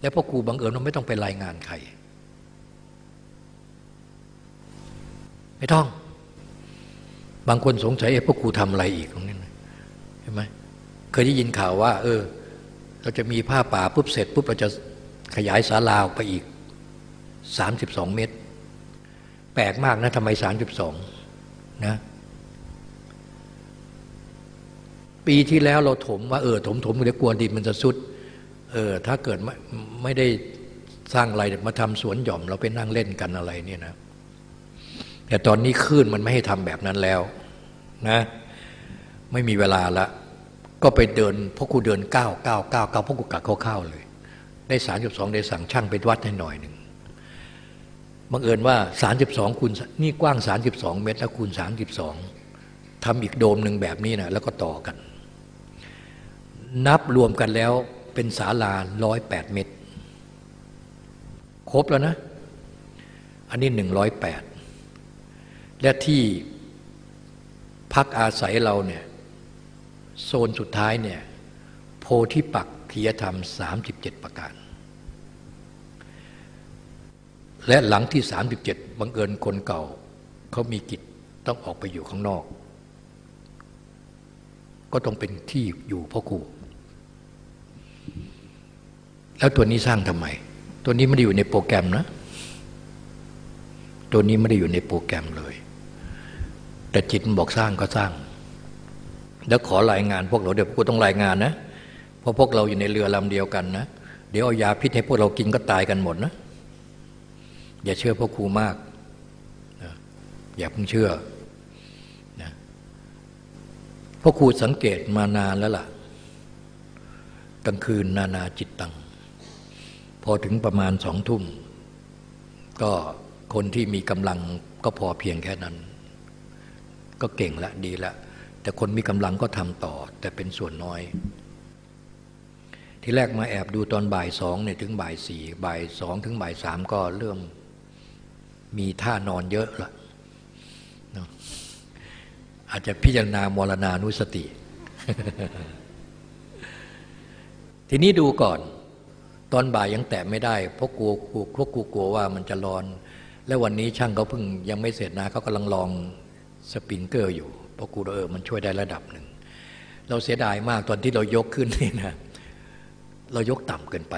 แล้วพ่อครูบังเอิญว่าไม่ต้องไปรายงานใคร ไม่ต้อง บางคนสงสัยไอ้พวกครูทำอะไรอีกตรงนี้เห็นไหมเคยได้ยินข่าวว่า เออ เราจะมีผ้าป่าปุ๊บเสร็จปุ๊บเราจะขยายศาลาออกไปอีกสามสิบสองเมตร แปลกมากนะทำไมสามสิบสองนะปีที่แล้วเราถมว่าเออถมถมเดี๋ยวกลัวดินมันจะสุด เออถ้าเกิดไม่ไม่ได้สร้างอะไรมาทำสวนหย่อม เราไปนั่งเล่นกันอะไรเนี่ยนะ แต่ตอนนี้คลื่นมันไม่ให้ทำแบบนั้นแล้วนะไม่มีเวลาละก็ไปเดินพราะกูเดินเก้าเก้าเก้าเก้าพราะกูกัดเข้าๆเลย ได้สามสิบสองได้สั่งช่างไปวัดให้หน่อยหนึ่งบังเอิญว่าสามสิบสองคูณนี่กว้างสามสิบสองเมตรแล้วคูณสามสิบสองทำอีกโดมหนึ่งแบบนี้นะแล้วก็ต่อกัน นับรวมกันแล้วเป็นศาลาร้อยแปดเมตร ครบแล้วนะ อันนี้หนึ่งร้อยแปด และที่พักอาศัยเราเนี่ยโซนสุดท้ายเนี่ยโพธิปักขียธรรม 37 ประการ และหลังที่ 37 บังเอิญคนเก่า เขามีกิจต้องออกไปอยู่ข้างนอก ก็ต้องเป็นที่อยู่พ่อครูแล้วตัวนี้สร้างทำไม ตัวนี้ไม่ได้อยู่ในโปรแกรมนะ ตัวนี้ไม่ได้อยู่ในโปรแกรมเลย แต่จิตมันบอกสร้างก็สร้าง แล้วขอรายงานพวกเราเดี๋ยวพวกต้องรายงานนะ เพราะพวกเราอยู่ในเรือลำเดียวกันนะ เดี๋ยวเอายาพิษให้พวกเรากินก็ตายกันหมดนะ อย่าเชื่อพวกครูมากนะอย่าเพิ่งเชื่อนะพวกครูสังเกตมานานแล้วล่ะ กลางคืนนานาจิตตัง พอถึงประมาณสองทุ่ม ก็คนที่มีกำลังก็พอเพียงแค่นั้น ก็เก่งละดีละ แต่คนมีกำลังก็ทำต่อ แต่เป็นส่วนน้อย ที่แรกมาแอบดูตอนบ่ายสองเนี่ยถึงบ่ายสี่บ่ายสองถึงบ่ายสามก็เริ่มมีท่านอนเยอะละอาจจะพิจารณามรณานุสติ ทีนี้ดูก่อน ตอนบ่ายยังแตะไม่ได้ เพราะกลัวเพราะกูกลัวว่ามันจะร้อน และวันนี้ช่างเขาเพิ่งยังไม่เสร็จนะเขากำลังลอง สปริงเกอร์อยู่เพราะกูเออมันช่วยได้ระดับหนึ่ง เราเสียดายมากตอนที่เรายกขึ้นนี่นะเรายกต่ำเกินไป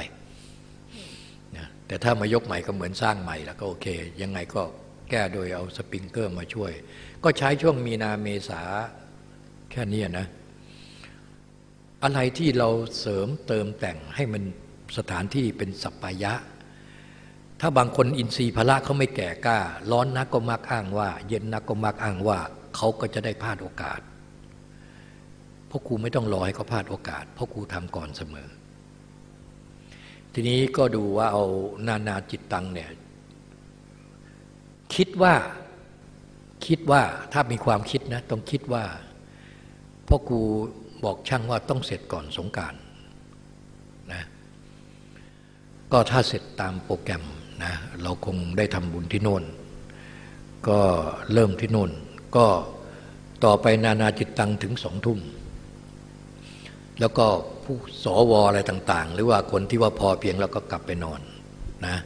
นะแต่ถ้ามายกใหม่ก็เหมือนสร้างใหม่แล้วก็โอเค ยังไงก็แก้โดยเอาสปริงเกลอร์มาช่วย ก็ใช้ช่วงมีนาเมษาแค่นี้นะ อะไรที่เราเสริมเติมแต่งให้มันสถานที่เป็นสัปปายะ ถ้าบางคนอินทรีย์พละเขาไม่แก่กล้า ร้อนนักก็มักอ้างว่า เย็นนักก็มักอ้างว่าเขาก็จะได้พลาดโอกาส เพราะครูไม่ต้องรอให้เขาพลาดโอกาส เพราะครูทำก่อนเสมอ ทีนี้ก็ดูว่าเอานานาจิตตังเนี่ยคิดว่าคิดว่าถ้ามีความคิดนะ ต้องคิดว่าพ่อครูบอกช่างว่าต้องเสร็จก่อนสงการนะก็ถ้าเสร็จตามโปรแกรม นะเราคงได้ทำบุญที่โน่น ก็เริ่มที่โน่น ก็ต่อไปนานาจิตตังถึงสองทุ่ม แล้วก็ผู้สวอะไรต่าง ๆ หรือว่าคนที่ว่าพอเพียงแล้วก็กลับไปนอนนะ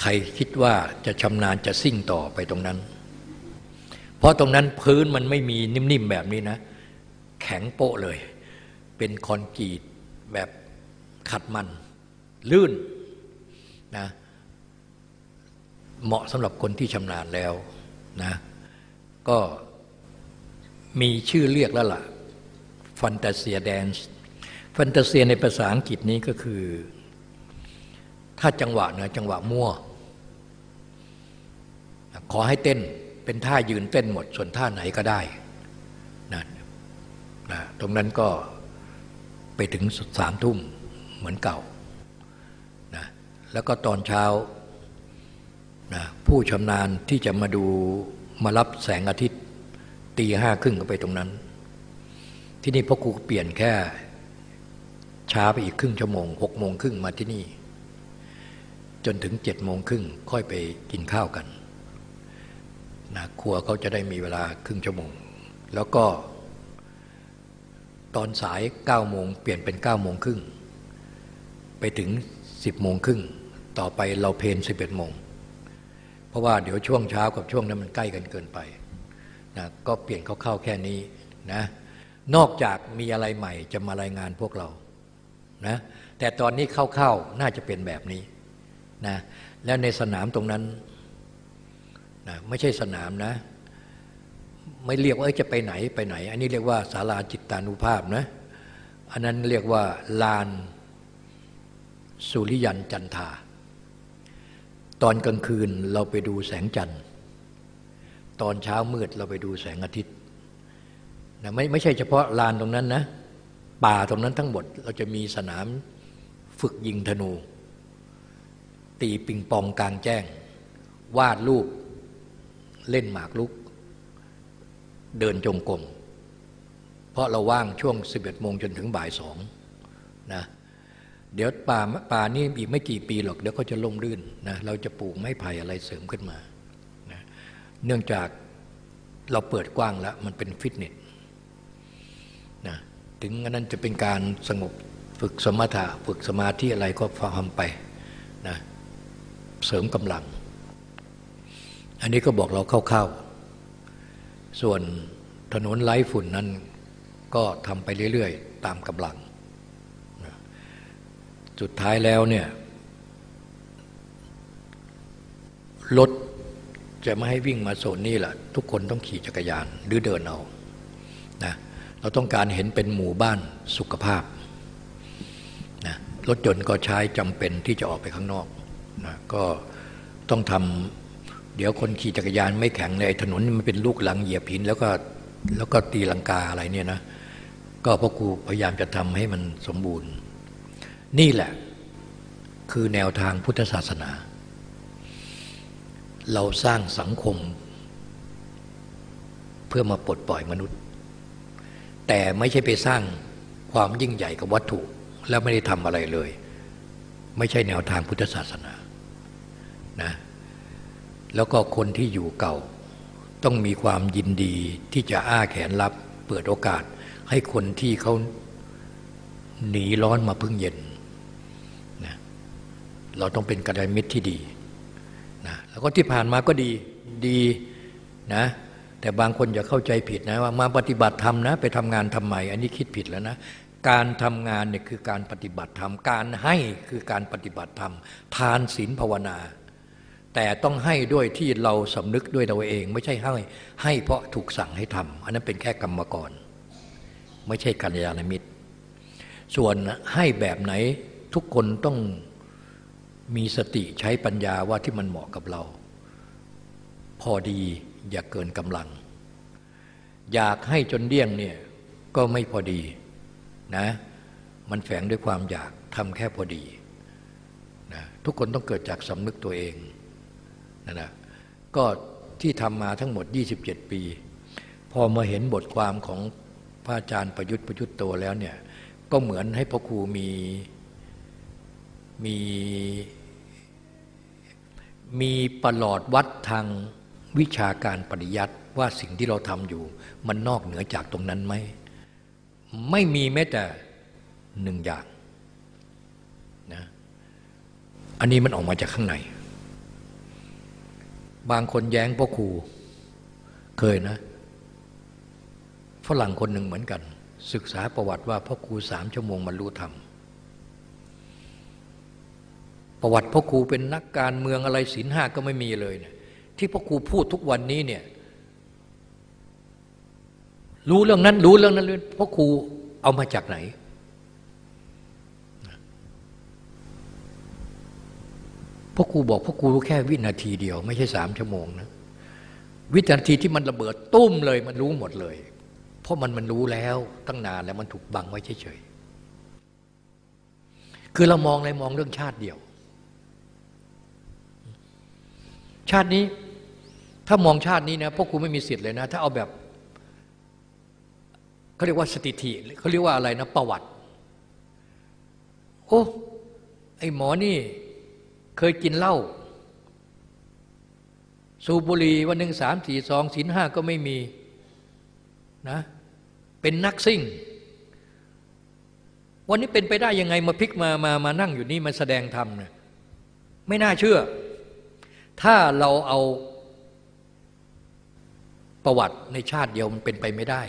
ใครคิดว่าจะชำนาญจะซิ่งต่อไปตรงนั้น เพราะตรงนั้นพื้นมันไม่มีนิ่มๆแบบนี้นะ แข็งโปะเลย เป็นคอนกรีตแบบขัดมัน ลื่นนะ เหมาะสำหรับคนที่ชำนาญแล้วนะก็มีชื่อเรียกแล้วล่ะฟันตาเซียแดนซ์ฟันตาเซียในภาษาอังกฤษนี้ก็คือ ถ้าจังหวะเนะจังหวะมั่ว ขอให้เต้นเป็นท่ายืนเต้นหมด ส่วนท่าไหนก็ได้นะนะตรงนั้นก็ไปถึงสามทุ่มเหมือนเก่านะแล้วก็ตอนเช้า ผู้ชำนาญที่จะมาดูมารับแสงอาทิตย์ตีห้าครึ่งก็ไปตรงนั้น ที่นี่พ่อครูเปลี่ยนแค่ ช้าไปอีกครึ่งชั่วโมงหกโมงครึ่งมาที่นี่ จนถึงเจ็ดโมงครึ่งค่อยไปกินข้าวกันนะครัวเขาจะได้มีเวลาครึ่งชั่วโมง แล้วก็ ตอนสาย9ก้าโมงเปลี่ยนเป็น9ก้าโมงครึ่งไปถึง 10บโมงครึ่งต่อไปเราเพนสิบเอ็ดโมง เพราะว่าเดี๋ยวช่วงเช้ากับช่วงนั้นมันใกล้กันเกินไปนะก็เปลี่ยนเขาเข้าแค่นี้นะนอกจากมีอะไรใหม่จะมารายงานพวกเรานะแต่ตอนนี้เข้าๆน่าจะเป็นแบบนี้นะแล้วในสนามตรงนั้นนะไม่ใช่สนามนะ ไม่เรียกว่าจะไปไหนไปไหน อันนี้เรียกว่าศาลาจิตตานุภาพนะอันนั้นเรียกว่าลานสุริยันจันทา ตอนกลางคืนเราไปดูแสงจันทร์ ตอนเช้ามืดเราไปดูแสงอาทิตย์นะไม่ไม่ใช่เฉพาะลานตรงนั้นนะ ป่าตรงนั้นทั้งหมด เราจะมีสนามฝึกยิงธนู ตีปิงปองกลางแจ้ง วาดรูป เล่นหมากลุก เดินจงกรมเพราะเราว่างช่วง 11โมงจนถึงบ่ายสองนะ เดี๋ยวป่าป่านี่อีกไม่กี่ปีหรอกเดี๋ยวก็จะล่มลื่นนะเราจะปลูกไม้ไผ่อะไรเสริมขึ้นมานะเนื่องจากเราเปิดกว้างแล้วมันเป็นฟิตเนสนะถึงนั้นจะเป็นการสงบฝึกสมถะฝึกสมาธิอะไรก็ฟังไปนะเสริมกำลัง อันนี้ก็บอกเราเข้าๆส่วนถนนไร้ฝุ่นนั้นก็ทำไปเรื่อย ๆ ตามกำลัง สุดท้ายแล้วเนี่ยรถจะไม่ให้วิ่งมาโซนนี้แหละทุกคนต้องขี่จักรยานหรือเดินเอานะเราต้องการเห็นเป็นหมู่บ้านสุขภาพนะรถยนต์ก็ใช้จำเป็นที่จะออกไปข้างนอกนะก็ต้องทำเดี๋ยวคนขี่จักรยานไม่แข็งในถนนมันเป็นลูกหลังเหยียบหิน แล้วก็แล้วก็ตีลังกาอะไรเนี่ยนะก็พ่อครูพยายามจะทำให้มันสมบูรณ์ นี่แหละ คือแนวทางพุทธศาสนา เราสร้างสังคม เพื่อมาปลดปล่อยมนุษย์ แต่ไม่ใช่ไปสร้างความยิ่งใหญ่กับวัตถุ แล้วไม่ได้ทำอะไรเลย ไม่ใช่แนวทางพุทธศาสนานะแล้วก็คนที่อยู่เก่า ต้องมีความยินดีที่จะอ้าแขนรับ เปิดโอกาสให้คนที่เขาหนีร้อนมาพึ่งเย็น เราต้องเป็นกัลยาณมิตรที่ดีนะแล้วก็ที่ผ่านมาก็ดีดีนะแต่บางคนอย่าเข้าใจผิดนะว่ามาปฏิบัติธรรมนะ ไปทำงานทำไมอันนี้คิดผิดแล้วนะ การทำงานเนี่ยคือการปฏิบัติธรรม การให้คือการปฏิบัติธรรม ทานศีลภาวนา แต่ต้องให้ด้วยที่เราสำนึกด้วยเราเอง ไม่ใช่ให้ให้เพราะถูกสั่งให้ทำอันนั้นเป็นแค่กรรมกร ไม่ใช่กัลยาณมิตร ส่วนให้แบบไหนทุกคนต้อง มีสติใช้ปัญญาว่าที่มันเหมาะกับเรา พอดีอย่าเกินกำลัง อยากให้จนเดี่ยงเนี่ยก็ไม่พอดีนะมันแฝงด้วยความอยากทำแค่พอดีนะทุกคนต้องเกิดจากสำนึกตัวเองนะนะก็ที่ทำมาทั้งหมด 27 ปี พอมาเห็นบทความของพระอาจารย์ประยุทธ์ประยุทธ์โตแล้วเนี่ยก็เหมือนให้พ่อครูมีมี มีประหลอดวัดทางวิชาการปริยัติว่าสิ่งที่เราทำอยู่ มันนอกเหนือจากตรงนั้นไหมไม่มีแม้แต่หนึ่งอย่างนะอันนี้มันออกมาจากข้างใน บางคนแย้งพ่อครูเคยนะฝรั่งคนหนึ่งเหมือนกัน ศึกษาประวัติว่าพ่อครูสามชั่วโมงมันรู้ธรรม ประวัติพ่อครูเป็นนักการเมืองอะไรศีลห้าก็ไม่มีเลยเนี่ยที่พ่อครูพูดทุกวันนี้เนี่ยรู้เรื่องนั้นรู้เรื่องนั้นเลยพ่อครูเอามาจากไหน พ่อครูบอกพ่อครูรู้แค่วินาทีเดียว ไม่ใช่สามชั่วโมงนะวินาทีที่มันระเบิดตุ้มเลยมันรู้หมดเลย เพราะมันมันรู้แล้วตั้งนานแล้วมันถูกบังไว้เฉยๆคือเรามองอะไรมองเรื่องชาติเดียว ชาตินี้ ถ้ามองชาตินี้นะพวกครูไม่มีสิทธิ์เลยนะ ถ้าเอาแบบเขาเรียกว่าสถิติเขาเรียกว่าอะไรนะ ประวัติ โอ้ไอหมอนี่เคยกินเหล้าสูบบุหรี่วันหนึ่งสามสี่สองศีลห้าก็ไม่มีนะเป็นนักซิ่ง วันนี้เป็นไปได้ยังไงมาพลิกมามามานั่งอยู่นี่มาแสดงธรรมเนี่ยไม่น่าเชื่อ ถ้าเราเอาประวัติในชาติเดียวมันเป็นไปไม่ได้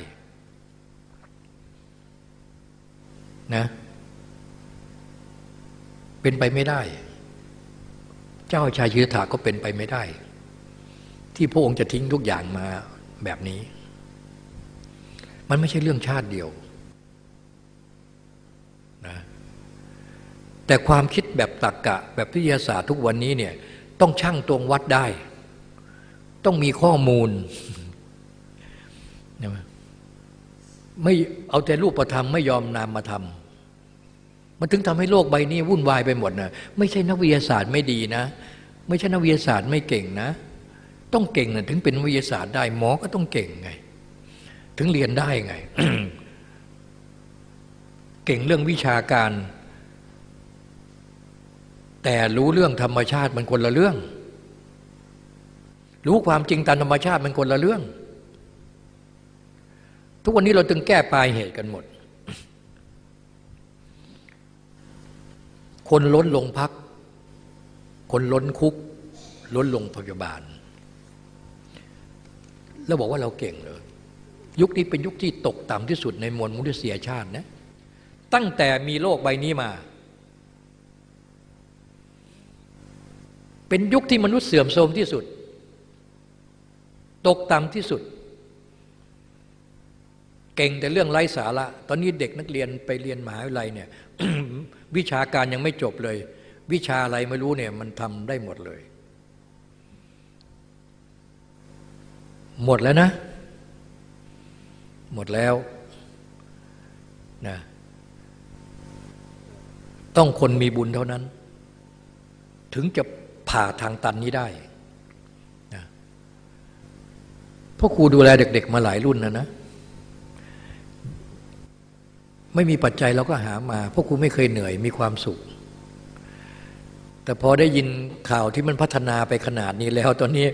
นะเป็นไปไม่ได้ เจ้าชายชิรธาก็เป็นไปไม่ได้ ที่พระองค์จะทิ้งทุกอย่างมาแบบนี้ มันไม่ใช่เรื่องชาติเดียวนะแต่ความคิดแบบตรรกกะแบบวิทยาศาสตร์ทุกวันนี้เนี่ย ต้องชั่งตวงวัดได้ ต้องมีข้อมูลไม่เอาแต่รูปประธรรมไม่ยอมนามมาทำมันถึงทำให้โลกใบนี้วุ่นวายไปหมดนะไม่ใช่นักวิทยาศาสตร์ไม่ดีนะ ไม่ใช่นักวิทยาศาสตร์ไม่เก่งนะ ต้องเก่งนะถึงเป็นวิทยาศาสตร์ได้หมอก็ต้องเก่งไง ถึงเรียนได้ไง เก่งเรื่องวิชาการ แต่รู้เรื่องธรรมชาติมันคนละเรื่อง รู้ความจริงตามธรรมชาติมันคนละเรื่อง ทุกวันนี้เราตึงแก้ปลายเหตุกันหมด คนล้นลงพัก คนล้นคุก ล้นลงพยาบาล แล้วบอกว่าเราเก่งเลยยุคนี้เป็นยุคที่ตกต่ำที่สุดในมวลมนุษยชาตินะตั้งแต่มีโลกใบนี้มา เป็นยุคที่มนุษย์เสื่อมโทรมที่สุด ตกต่ำที่สุด เก่งแต่เรื่องไร้สาระ ตอนนี้เด็กนักเรียนไปเรียนมหาวิทยาลัยเนี่ยวิชาการยังไม่จบเลย วิชาอะไรไม่รู้เนี่ยมันทำได้หมดเลย หมดแล้วนะ หมดแล้วนะต้องคนมีบุญเท่านั้น ถึงจะ ผ่าทางตันนี้ได้พ่อครูดูแลเด็ก ๆ มาหลายรุ่นนะนะ ไม่มีปัจจัยเราก็หามาพ่อครูไม่เคยเหนื่อยมีความสุข แต่พอได้ยินข่าวที่มันพัฒนาไปขนาดนี้แล้วตอนนี้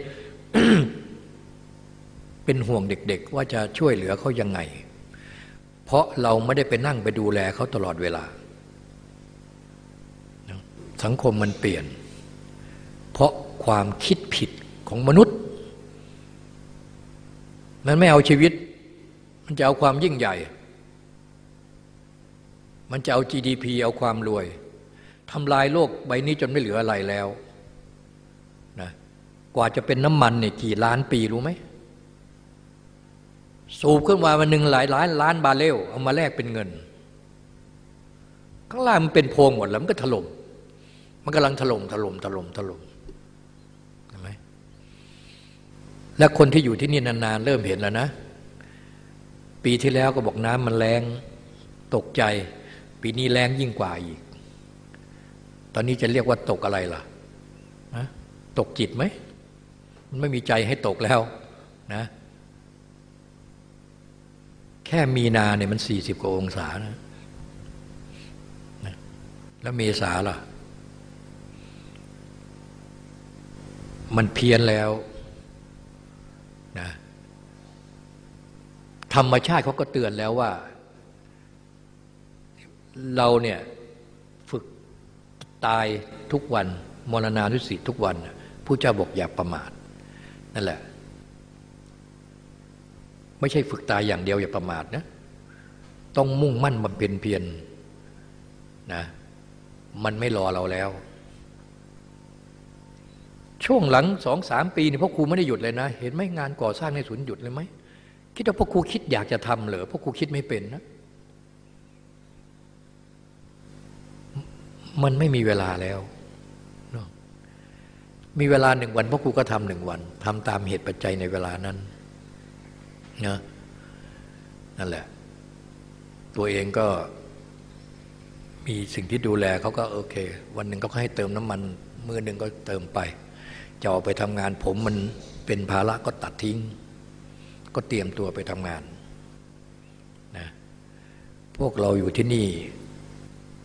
เป็นห่วงเด็ก ๆ ว่าจะช่วยเหลือเขายังไง เพราะเราไม่ได้ไปนั่งไปดูแลเขาตลอดเวลา สังคมมันเปลี่ยน เพราะความคิดผิดของมนุษย์ มันไม่เอาชีวิต มันจะเอาความยิ่งใหญ่ มันจะเอา GDP เอาความรวยทำลายโลกใบนี้จนไม่เหลืออะไรแล้วนะกว่าจะเป็นน้ำมันเนี่ยกี่ล้านปีรู้ไหมสูบขึ้นมาวันหนึ่งหลายล้านล้านบาเรลเอามาแลกเป็นเงิน ข้างล่างมันเป็นโพรงหมดแล้วมันก็ถล่มมันกำลังถล่มถล่มถล่มถล่มเห็นไหม และคนที่อยู่ที่นี่นานๆ เริ่มเห็นแล้วนะ ปีที่แล้วก็บอกน้ำมันแรงตกใจ ปีนี้แรงยิ่งกว่าอีก ตอนนี้จะเรียกว่าตกอะไรล่ะนะตกจิตไหมมันไม่มีใจให้ตกแล้วนะ แค่มีนาเนี่ยมันสี่สิบกว่าองศานะนะ แล้วเมษาล่ะ มันเพี้ยนแล้วนะ ธรรมชาติเขาก็เตือนแล้วว่า เราเนี่ยฝึกตายทุกวันมรณานุสิทุกวันผู้เจ้าบอกอย่าประมาทนั่นแหละ ไม่ใช่ฝึกตายอย่างเดียวอย่าประมาทนะต้องมุ่งมั่นบำเพ็ญเพียรนนะมันไม่รอเราแล้ว ช่วงหลังสองสามปีนี่พ่อครูไม่ได้หยุดเลยนะ เห็นไหมงานก่อสร้างในศูนย์หยุดเลยไหม คิดว่าพ่อครูคิดอยากจะทำเหรอพ่อครูคิดไม่เป็นนะมันไม่มีเวลาแล้วมีเวลาหนึ่งวันพ่อครูก็ทำหนึ่งวันทำตามเหตุปัจจัยในเวลานั้นนะนั่นแหละ ตัวเองก็มีสิ่งที่ดูแลเขาก็โอเค วันหนึ่งเขาให้เติมน้ำมันมือหนึ่งก็เติมไปจะออกไปทำงานผมมันเป็นภาระก็ตัดทิ้ง ก็เตรียมตัวไปทำงานนะพวกเราอยู่ที่นี่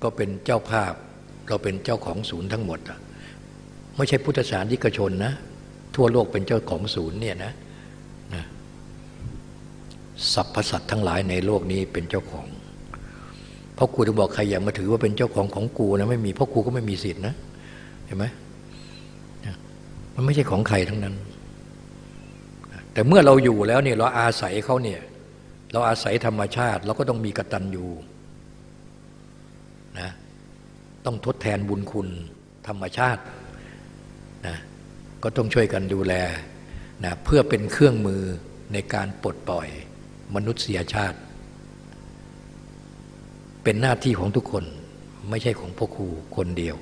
ก็เป็นเจ้าภาพ เราเป็นเจ้าของศูนย์ทั้งหมดอะไม่ใช่พุทธศาสนิกชนนะทั่วโลกเป็นเจ้าของศูนย์เนี่ยนะนะสรรพสัตว์ทั้งหลายในโลกนี้เป็นเจ้าของเพราะครูจะบอกใครอย่ามาถือว่าเป็นเจ้าของของกูนะไม่มีเพราะครูก็ไม่มีสิทธินะเห็นไหมมันไม่ใช่ของใครทั้งนั้น แต่เมื่อเราอยู่แล้วเนี่ยเราอาศัยเขาเนี่ยเราอาศัยธรรมชาติเราก็ต้องมีกตัญญูนะต้องทดแทนบุญคุณธรรมชาตินะก็ต้องช่วยกันดูแลนะเพื่อเป็นเครื่องมือในการปลดปล่อยมนุษยชาติ เป็นหน้าที่ของทุกคนไม่ใช่ของพ่อครูคนเดียว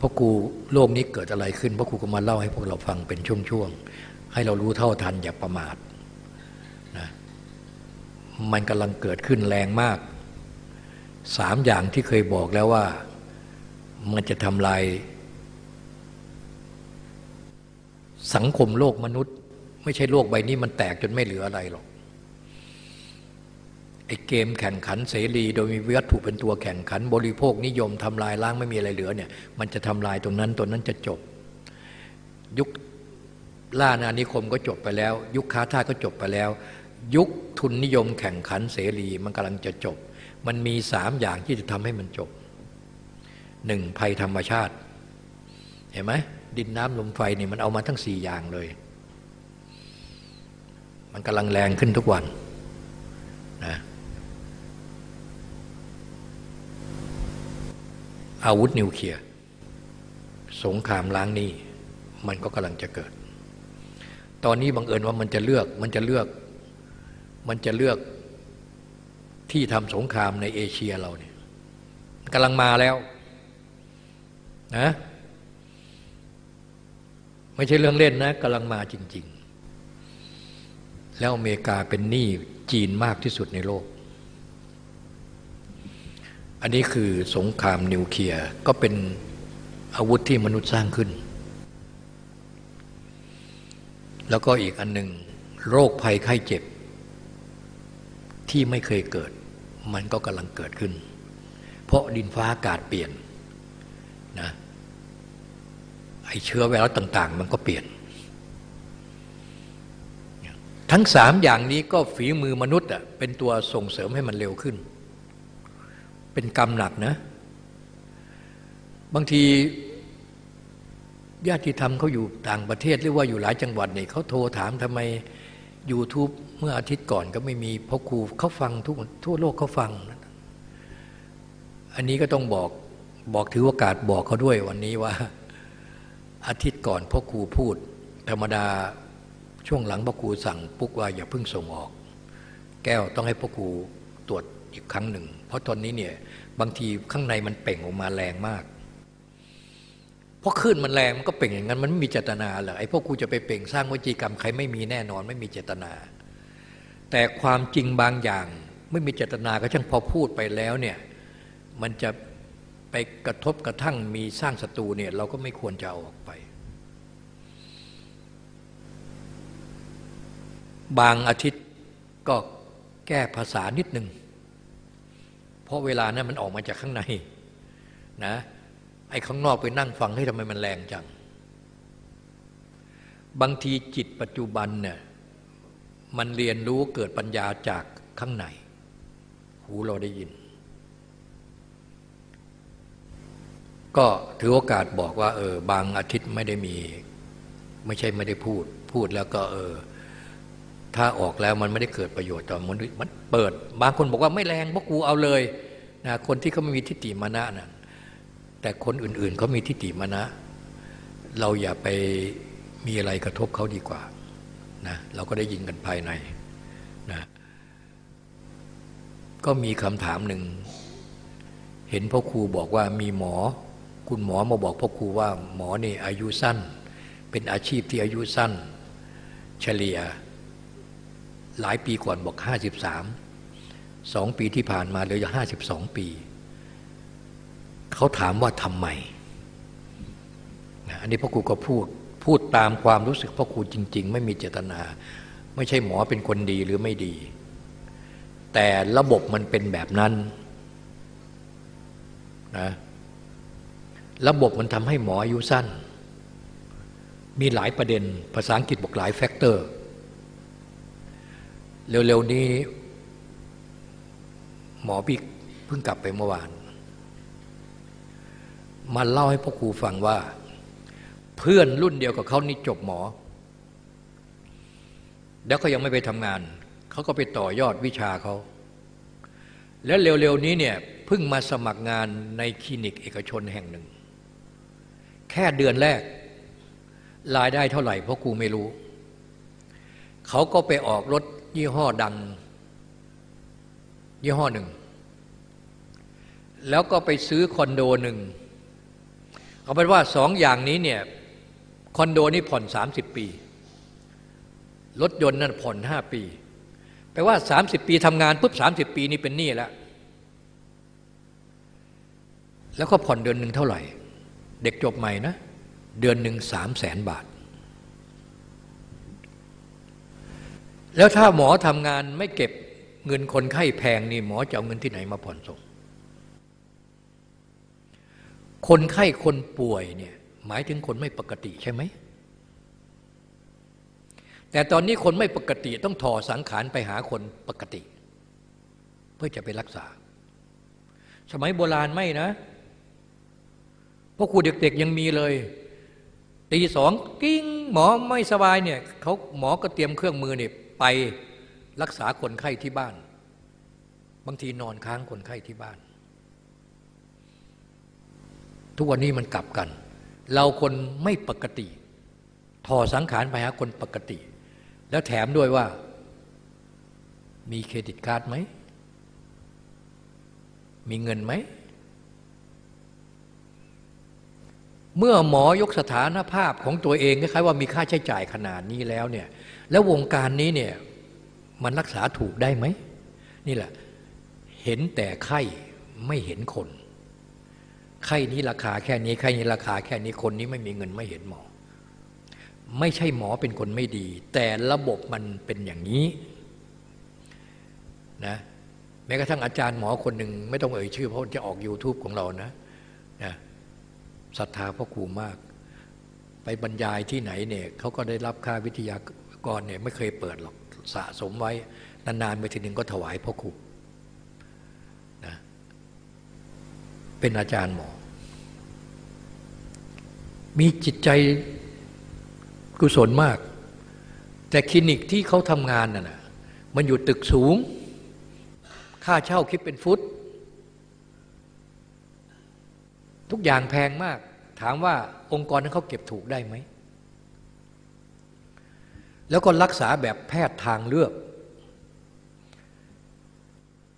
พ่อครูโลกนี้เกิดอะไรขึ้นพ่อครูก็มาเล่าให้พวกเราฟังเป็นช่วงๆให้เรารู้เท่าทันอย่าประมาทนะมันกำลังเกิดขึ้นแรงมากสามอย่างที่เคยบอกแล้วว่ามันจะทำลาย สังคมโลกมนุษย์ ไม่ใช่โลกใบนี้มันแตกจนไม่เหลืออะไรหรอก ไอ้เกมแข่งขันเสรีโดยมีวัตถุเป็นตัวแข่งขัน บริโภคนิยมทำลายล้างไม่มีอะไรเหลือเนี่ยมันจะทำลายตรงนั้นตัวนั้นจะจบ ยุคล่านานิคมก็จบไปแล้ว ยุคค้าท่าก็จบไปแล้ว ยุคทุนนิยมแข่งขันเสรีมันกำลังจะจบ มันมีสามอย่างที่จะทำให้มันจบหนึ่งภัยธรรมชาติ เห็นไหมดินน้ำลมไฟนี่มันเอามาทั้งสี่อย่างเลย มันกำลังแรงขึ้นทุกวันนะ อาวุธนิวเคลียร์สงครามล้างนี้มันก็กำลังจะเกิด ตอนนี้บังเอิญว่ามันจะเลือกมันจะเลือกมันจะเลือกที่ทำสงครามในเอเชียเราเนี่ยกำลังมาแล้วนะไม่ใช่เรื่องเล่นนะกำลังมาจริง ๆ แล้วอเมริกาเป็นหนี้จีนมากที่สุดในโลก อันนี้คือสงครามนิวเคลียร์ก็เป็นอาวุธที่มนุษย์สร้างขึ้น แล้วก็อีกอันหนึ่งโรคภัยไข้เจ็บ ที่ไม่เคยเกิด มันก็กำลังเกิดขึ้น เพราะดินฟ้าอากาศเปลี่ยนนะไอเชื้อไวรัสต่าง ๆ มันก็เปลี่ยน ทั้งสามอย่างนี้ก็ฝีมือมนุษย์อะเป็นตัวส่งเสริมให้มันเร็วขึ้น เป็นกรรมหนักนะ บางทีญาติธรรมเขาอยู่ต่างประเทศหรือว่าอยู่หลายจังหวัดเนี่ยเขาโทรถามทำไม YouTube เมื่ออาทิตย์ก่อนก็ไม่มีพ่อครูเขาฟังทุกทั่วโลกเขาฟัง อันนี้ก็ต้องบอกบอกถือโอกาสบอกเขาด้วยวันนี้ว่า อาทิตย์ก่อนพ่อครูพูด ธรรมดาช่วงหลังพ่อครูสั่งปุ๊กว่าอย่าเพิ่งส่งออก แก้วต้องให้พ่อครูตรวจอีกครั้งหนึ่ง เพราะตอนนี้เนี่ยบางทีข้างในมันเป่งออกมาแรงมากเพราะขึ้นมันแรงมันก็เป่งอย่างนั้นมันไม่มีเจตนาเหรอไอ้พวกกูจะไปเป่งสร้างวจีกรรมใครไม่มีแน่นอนไม่มีเจตนา แต่ความจริงบางอย่างไม่มีเจตนาก็ช่างพอพูดไปแล้วเนี่ยมันจะไปกระทบกระทั่งมีสร้างศัตรูเนี่ยเราก็ไม่ควรจะเอาออกไป บางอาทิตย์ก็แก้ภาษานิดนึง เพราะเวลานั้นมันออกมาจากข้างในนะไอ้ข้างนอกไปนั่งฟังให้ทำไมมันแรงจัง บางทีจิตปัจจุบันเนี่ยมันเรียนรู้เกิดปัญญาจากข้างใน หูเราได้ยิน ก็ถือโอกาสบอกว่าเออบางอาทิตย์ไม่ได้มี ไม่ใช่ไม่ได้พูด พูดแล้วก็เออ ถ้าออกแล้วมันไม่ได้เกิดประโยชน์ต่อมนุษย์มันเปิด บางคนบอกว่าไม่แรงเพราะกูเอาเลยนะคนที่เขาไม่มีทิฏฐิมานะนะแต่คนอื่นๆเขามีทิฏฐิมานะ เราอย่าไปมีอะไรกระทบเขาดีกว่านะเราก็ได้ยินกันภายในนะก็มีคำถามหนึ่ง เห็นพ่อครูบอกว่ามีหมอ คุณหมอมาบอกพ่อครูว่าหมอนี่อายุสั้น เป็นอาชีพที่อายุสั้น เฉลี่ย หลายปีก่อนบอกห้าสิบสามสองปีที่ผ่านมาเหลืออยู่ห้าสิบสองปี เขาถามว่าทำไมอันนี้พ่อครูก็พูดพูดตามความรู้สึกพ่อครูจริง ๆ ไม่มีเจตนา ไม่ใช่หมอเป็นคนดีหรือไม่ดี แต่ระบบมันเป็นแบบนั้นนะระบบมันทำให้หมออายุสั้น มีหลายประเด็นภาษาอังกฤษบอกหลายแฟกเตอร์ เร็วๆนี้ หมอพี่เพิ่งกลับไปเมื่อวาน มาเล่าให้พ่อครูฟังว่า เพื่อนรุ่นเดียวกับเขานี่จบหมอ แล้วเขายังไม่ไปทำงาน เขาก็ไปต่อยอดวิชาเขา แล้วเร็วๆนี้เนี่ยเพิ่งมาสมัครงานในคลินิกเอกชนแห่งหนึ่ง แค่เดือนแรกรายได้เท่าไหร่พราะครูไม่รู้ เขาก็ไปออกรถ ยี่ห้อดัง ยี่ห้อหนึ่ง แล้วก็ไปซื้อคอนโดหนึ่งเอาเป็นว่าสองอย่างนี้เนี่ยคอนโดนี่ผ่อนสามสิบปี รถยนต์นั่นผ่อนห้าปีแปลว่าสามสิบปีทำงานปุ๊บสามสิบปีนี่เป็นหนี้แล้ว แล้วก็ผ่อนเดือนหนึ่งเท่าไหร่ เด็กจบใหม่นะ เดือนหนึ่งสามแสนบาท แล้วถ้าหมอทำงานไม่เก็บเงินคนไข้แพงนี่หมอจะเอาเงินที่ไหนมาผ่อนส่ง คนไข้คนป่วยเนี่ยหมายถึงคนไม่ปกติใช่ไหม แต่ตอนนี้คนไม่ปกติต้องถอสังขารไปหาคนปกติ เพื่อจะไปรักษา สมัยโบราณไม่นะพวกครูเด็กๆยังมีเลยตีสองกิ้งหมอไม่สบายเนี่ยเขาหมอก็เตรียมเครื่องมือเนี่ย ไปรักษาคนไข้ที่บ้าน บางทีนอนค้างคนไข้ที่บ้าน ทุกวันนี้มันกลับกัน เราคนไม่ปกติถอสังขารไปหาคนปกติ แล้วแถมด้วยว่า มีเครดิตการ์ดไหม มีเงินไหม เมื่อหมอยกสถานภาพของตัวเองคล้ายๆว่ามีค่าใช้จ่ายขนาดนี้แล้วเนี่ย แล้ววงการนี้เนี่ยมันรักษาถูกได้ไหม นี่แหละ เห็นแต่ไข้ไม่เห็นคน ไข้นี้ราคาแค่นี้ไข้นี้ราคาแค่นี้คนนี้ไม่มีเงินไม่เห็นหมอ ไม่ใช่หมอเป็นคนไม่ดี แต่ระบบมันเป็นอย่างนี้นะแม้กระทั่งอาจารย์หมอคนหนึ่งไม่ต้องเอ่ยชื่อ เพราะจะออก YouTube ของเรานะนะศรัทธาพ่อครูมาก ไปบรรยายที่ไหนเนี่ยเขาก็ได้รับค่าวิทยา กรเนี่ยไม่เคยเปิดหรอกสะสมไว้ นานๆไปทีหนึ่งก็ถวายพ่อครูนะเป็นอาจารย์หมอ มีจิตใจกุศลมาก แต่คลินิกที่เขาทำงานน่ะมันอยู่ตึกสูง ค่าเช่าคิดเป็นฟุต ทุกอย่างแพงมาก ถามว่าองค์กรนั้นเขาเก็บถูกได้ไหม แล้วก็รักษาแบบแพทย์ทางเลือก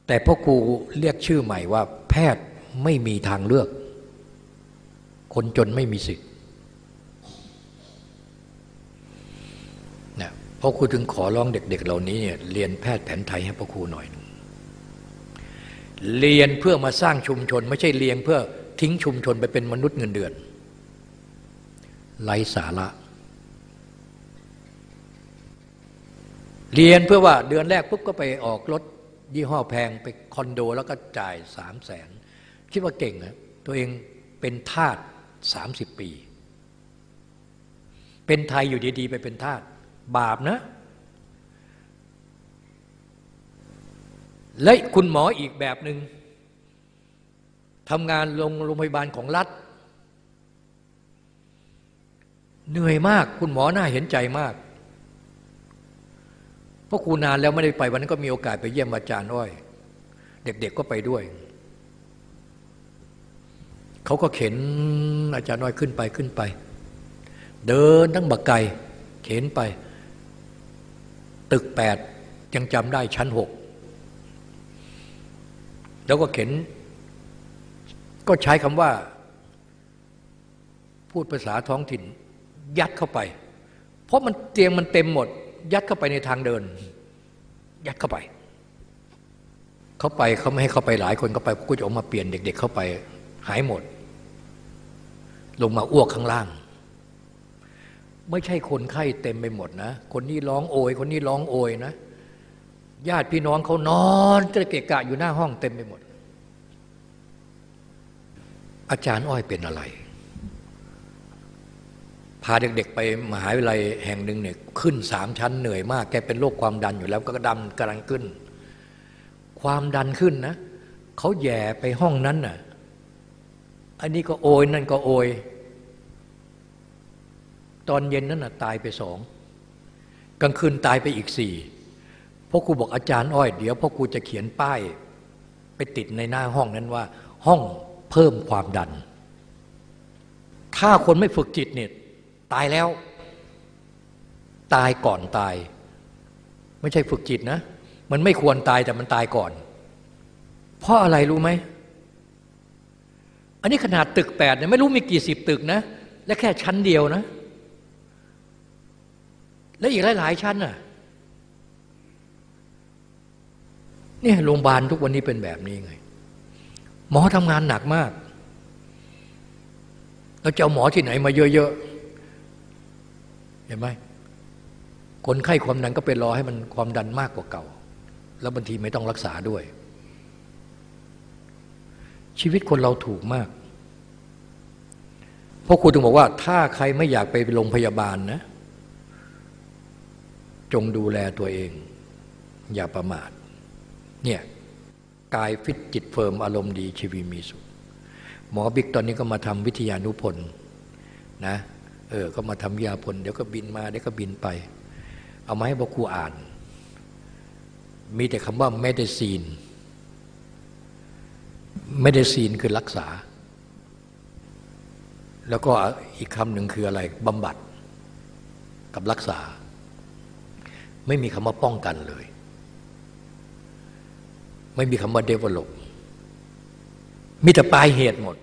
แต่พ่อครูเรียกชื่อใหม่ว่า แพทย์ไม่มีทางเลือก คนจนไม่มีสิทธิ์เนี่ยพ่อครูถึงขอร้องเด็กๆเหล่านี้เนี่ยเรียนแพทย์แผนไทยให้พ่อครูหน่อยนึงเรียนเพื่อมาสร้างชุมชน ไม่ใช่เรียนเพื่อทิ้งชุมชนไปเป็นมนุษย์เงินเดือนไร้สาระ เรียนเพื่อว่าเดือนแรกปุ๊บก็ไปออกรถยี่ห้อแพงไปคอนโดแล้วก็จ่ายสามแสนคิดว่าเก่งนะตัวเองเป็นทาสสามสิบปี เป็นไทยอยู่ดีๆ ไปเป็นทาสบาปนะ และคุณหมออีกแบบหนึง่งทำงานโรงโรงพยาบาลของรัฐ เหนื่อยมากคุณหมอน่าเห็นใจมาก พราะครูนานแล้วไม่ได้ไปวันนั้นก็มีโอกาสไปเยี่ยมอาจารย์อ้อย เด็กๆก็ไปด้วย เขาก็เข็นอาจารย์น้อยขึ้นไปขึ้นไป เดินทั้งบักไก่เข็นไป ตึกแปดยังจำได้ชั้นหกแล้วก็เข็น ก็ใช้คำว่า พูดภาษาท้องถิ่น ยัดเข้าไป เพราะมันเตียงมันเต็มหมด ยัดเข้าไปในทางเดิน ยัดเข้าไป เขาไปเขาไม่ให้เข้าไปหลายคนเข้าไปก็จะออกมาเปลี่ยนเด็ก ๆ เข้าไปหายหมด ลงมาอ้วกข้างล่าง ไม่ใช่คนไข้เต็มไปหมดนะ คนนี้ร้องโอย คนนี้ร้องโอยนะญาติพี่น้องเขานอนจะเกะกะอยู่หน้าห้องเต็มไปหมด อาจารย์อ้อยเป็นอะไร พาเด็กๆ ไปมหาวิทยาลัยแห่งหนึ่งเนี่ยขึ้นสามชั้นเหนื่อยมาก แกเป็นโรคความดันอยู่แล้วก็ดำกำลังขึ้น ความดันขึ้นนะเขาแย่ไปห้องนั้นน่ะอันนี้ก็โอยนั่นก็โอยตอนเย็นนั้นน่ะตายไปสองกลางคืนตายไปอีกสี่พ่อครูบอกอาจารย์อ้อย เดี๋ยวพ่อครูจะเขียนป้าย ไปติดในหน้าห้องนั้นว่า ห้องเพิ่มความดัน ถ้าคนไม่ฝึกจิตเนี่ย ตายแล้ว ตายก่อนตาย ไม่ใช่ฝึกจิตนะ มันไม่ควรตายแต่มันตายก่อน เพราะอะไรรู้ไหม อันนี้ขนาดตึกแปดเนี่ยไม่รู้มีกี่สิบตึกนะ และแค่ชั้นเดียวนะ และอีกหลาย ๆ ชั้นน่ะเนี่ยโรงพยาบาลทุกวันนี้เป็นแบบนี้ไง หมอทำงานหนักมากเราจะเอาหมอที่ไหนมาเยอะๆ เห็นไหมคนไข้ความดันก็ไปรอให้มันความดันมากกว่าเก่า แล้วบางทีไม่ต้องรักษาด้วย ชีวิตคนเราถูกมากเพราะครูถึงบอกว่า ถ้าใครไม่อยากไปโรงพยาบาลนะ จงดูแลตัวเอง อย่าประมาทเนี่ยกายฟิตจิต firm อารมณ์ดีชีวิตมีสุข หมอบิ๊กตอนนี้ก็มาทำวิทยานุพนธ์นะ เออก็มาทำยาพลเดี๋ยวก็บินมาเดี๋ยวก็บินไป เอามาให้พ่อครูอ่าน มีแต่คำว่า medicine medicine คือรักษา แล้วก็อีกคำหนึ่งคืออะไรบำบัดกับรักษา ไม่มีคำว่าป้องกันเลย ไม่มีคำว่า develop มีแต่ปลายเหตุหมด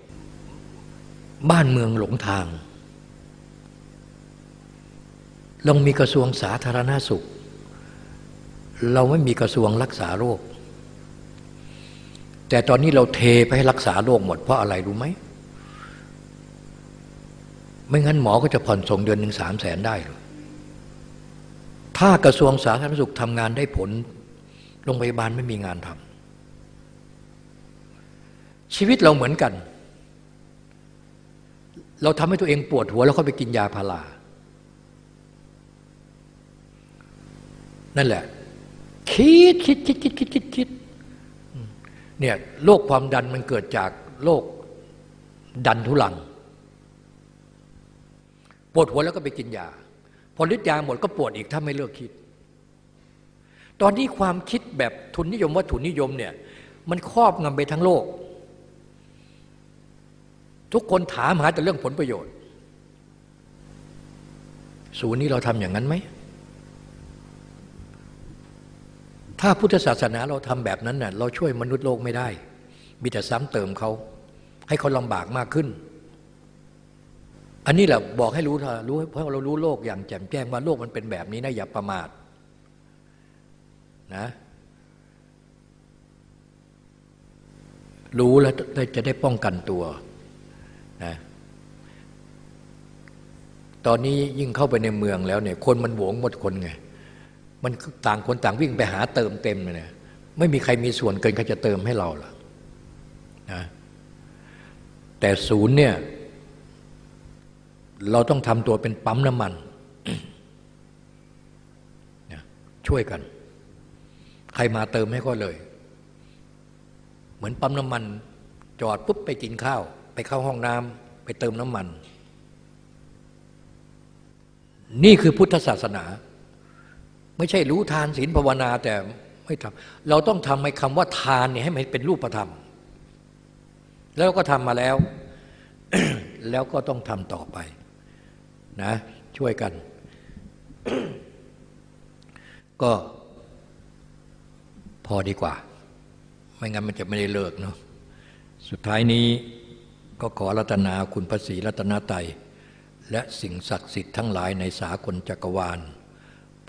บ้านเมืองหลงทาง เรามีกระทรวงสาธารณาสุข เราไม่มีกระทรวงรักษาโรค แต่ตอนนี้เราเทไปให้รักษาโรคหมดเพราะอะไรรู้ไหม ไม่งั้นหมอก็จะผ่อนส่งเดือนหนึ่งสามแสนได้หรอถ้ากระทรวงสาธารณสุขทำงานได้ผล โรงพยาบาลไม่มีงานทำชีวิตเราเหมือนกัน เราทำให้ตัวเองปวดหัวแล้วก็ไปกินยาพารา นั่นแหละ คิดคิดคิดคิดคิดคิดคิดเนี่ยโรคความดันมันเกิดจากโรคดันทุลังปวดหัวแล้วก็ไปกินยา พอฤทธิ์ยาหมดก็ปวดอีกถ้าไม่เลิกคิด ตอนนี้ความคิดแบบทุนนิยมวัตถุนิยมเนี่ยมันครอบงำไปทั้งโลก ทุกคนถามหาแต่เรื่องผลประโยชน์ ศูนย์นี้เราทำอย่างนั้นไหม ถ้าพุทธศาสนาเราทำแบบนั้นเน่ะเราช่วยมนุษย์โลกไม่ได้ มีแต่ซ้ำเติมเขาให้เขาลำบากมากขึ้น อันนี้แหละบอกให้รู้เถอรู้เพราะเรารู้โลกอย่างแจ่มแจ้งว่าโลกมันเป็นแบบนี้นะอย่าประมาทนะ รู้แล้วจะได้ป้องกันตัวนะตอนนี้ยิ่งเข้าไปในเมืองแล้วเนี่ย คนมันหวงหมดคนไง มันต่างคนต่างวิ่งไปหาเติมเต็มเลยเนี่ยไม่มีใครมีส่วนเกินเขาจะเติมให้เราหรอกนะแต่ศูนย์เนี่ยเราต้องทำตัวเป็นปั๊มน้ำมันช่วยกัน ใครมาเติมให้ก็เลย เหมือนปั๊มน้ำมัน จอดปุ๊บไปกินข้าว ไปเข้าห้องน้ำไปเติมน้ำมัน นี่คือพุทธศาสนา ไม่ใช่รู้ทานศีลภาวนาแต่ไม่ทำเราต้องทำให้คำว่าทานเนี่ยให้มันเป็นรูปธรรม แล้วก็ทำมาแล้ว แล้วก็ต้องทำต่อไปนะช่วยกัน ก็พอดีกว่า ไม่งั้นมันจะไม่ได้เลิกเนาะสุดท้ายนี้ก็ขอรัตนาคุณพระศรีรัตนาไตยและสิ่งศักดิ์สิทธิ์ทั้งหลายในสากลจักรวาล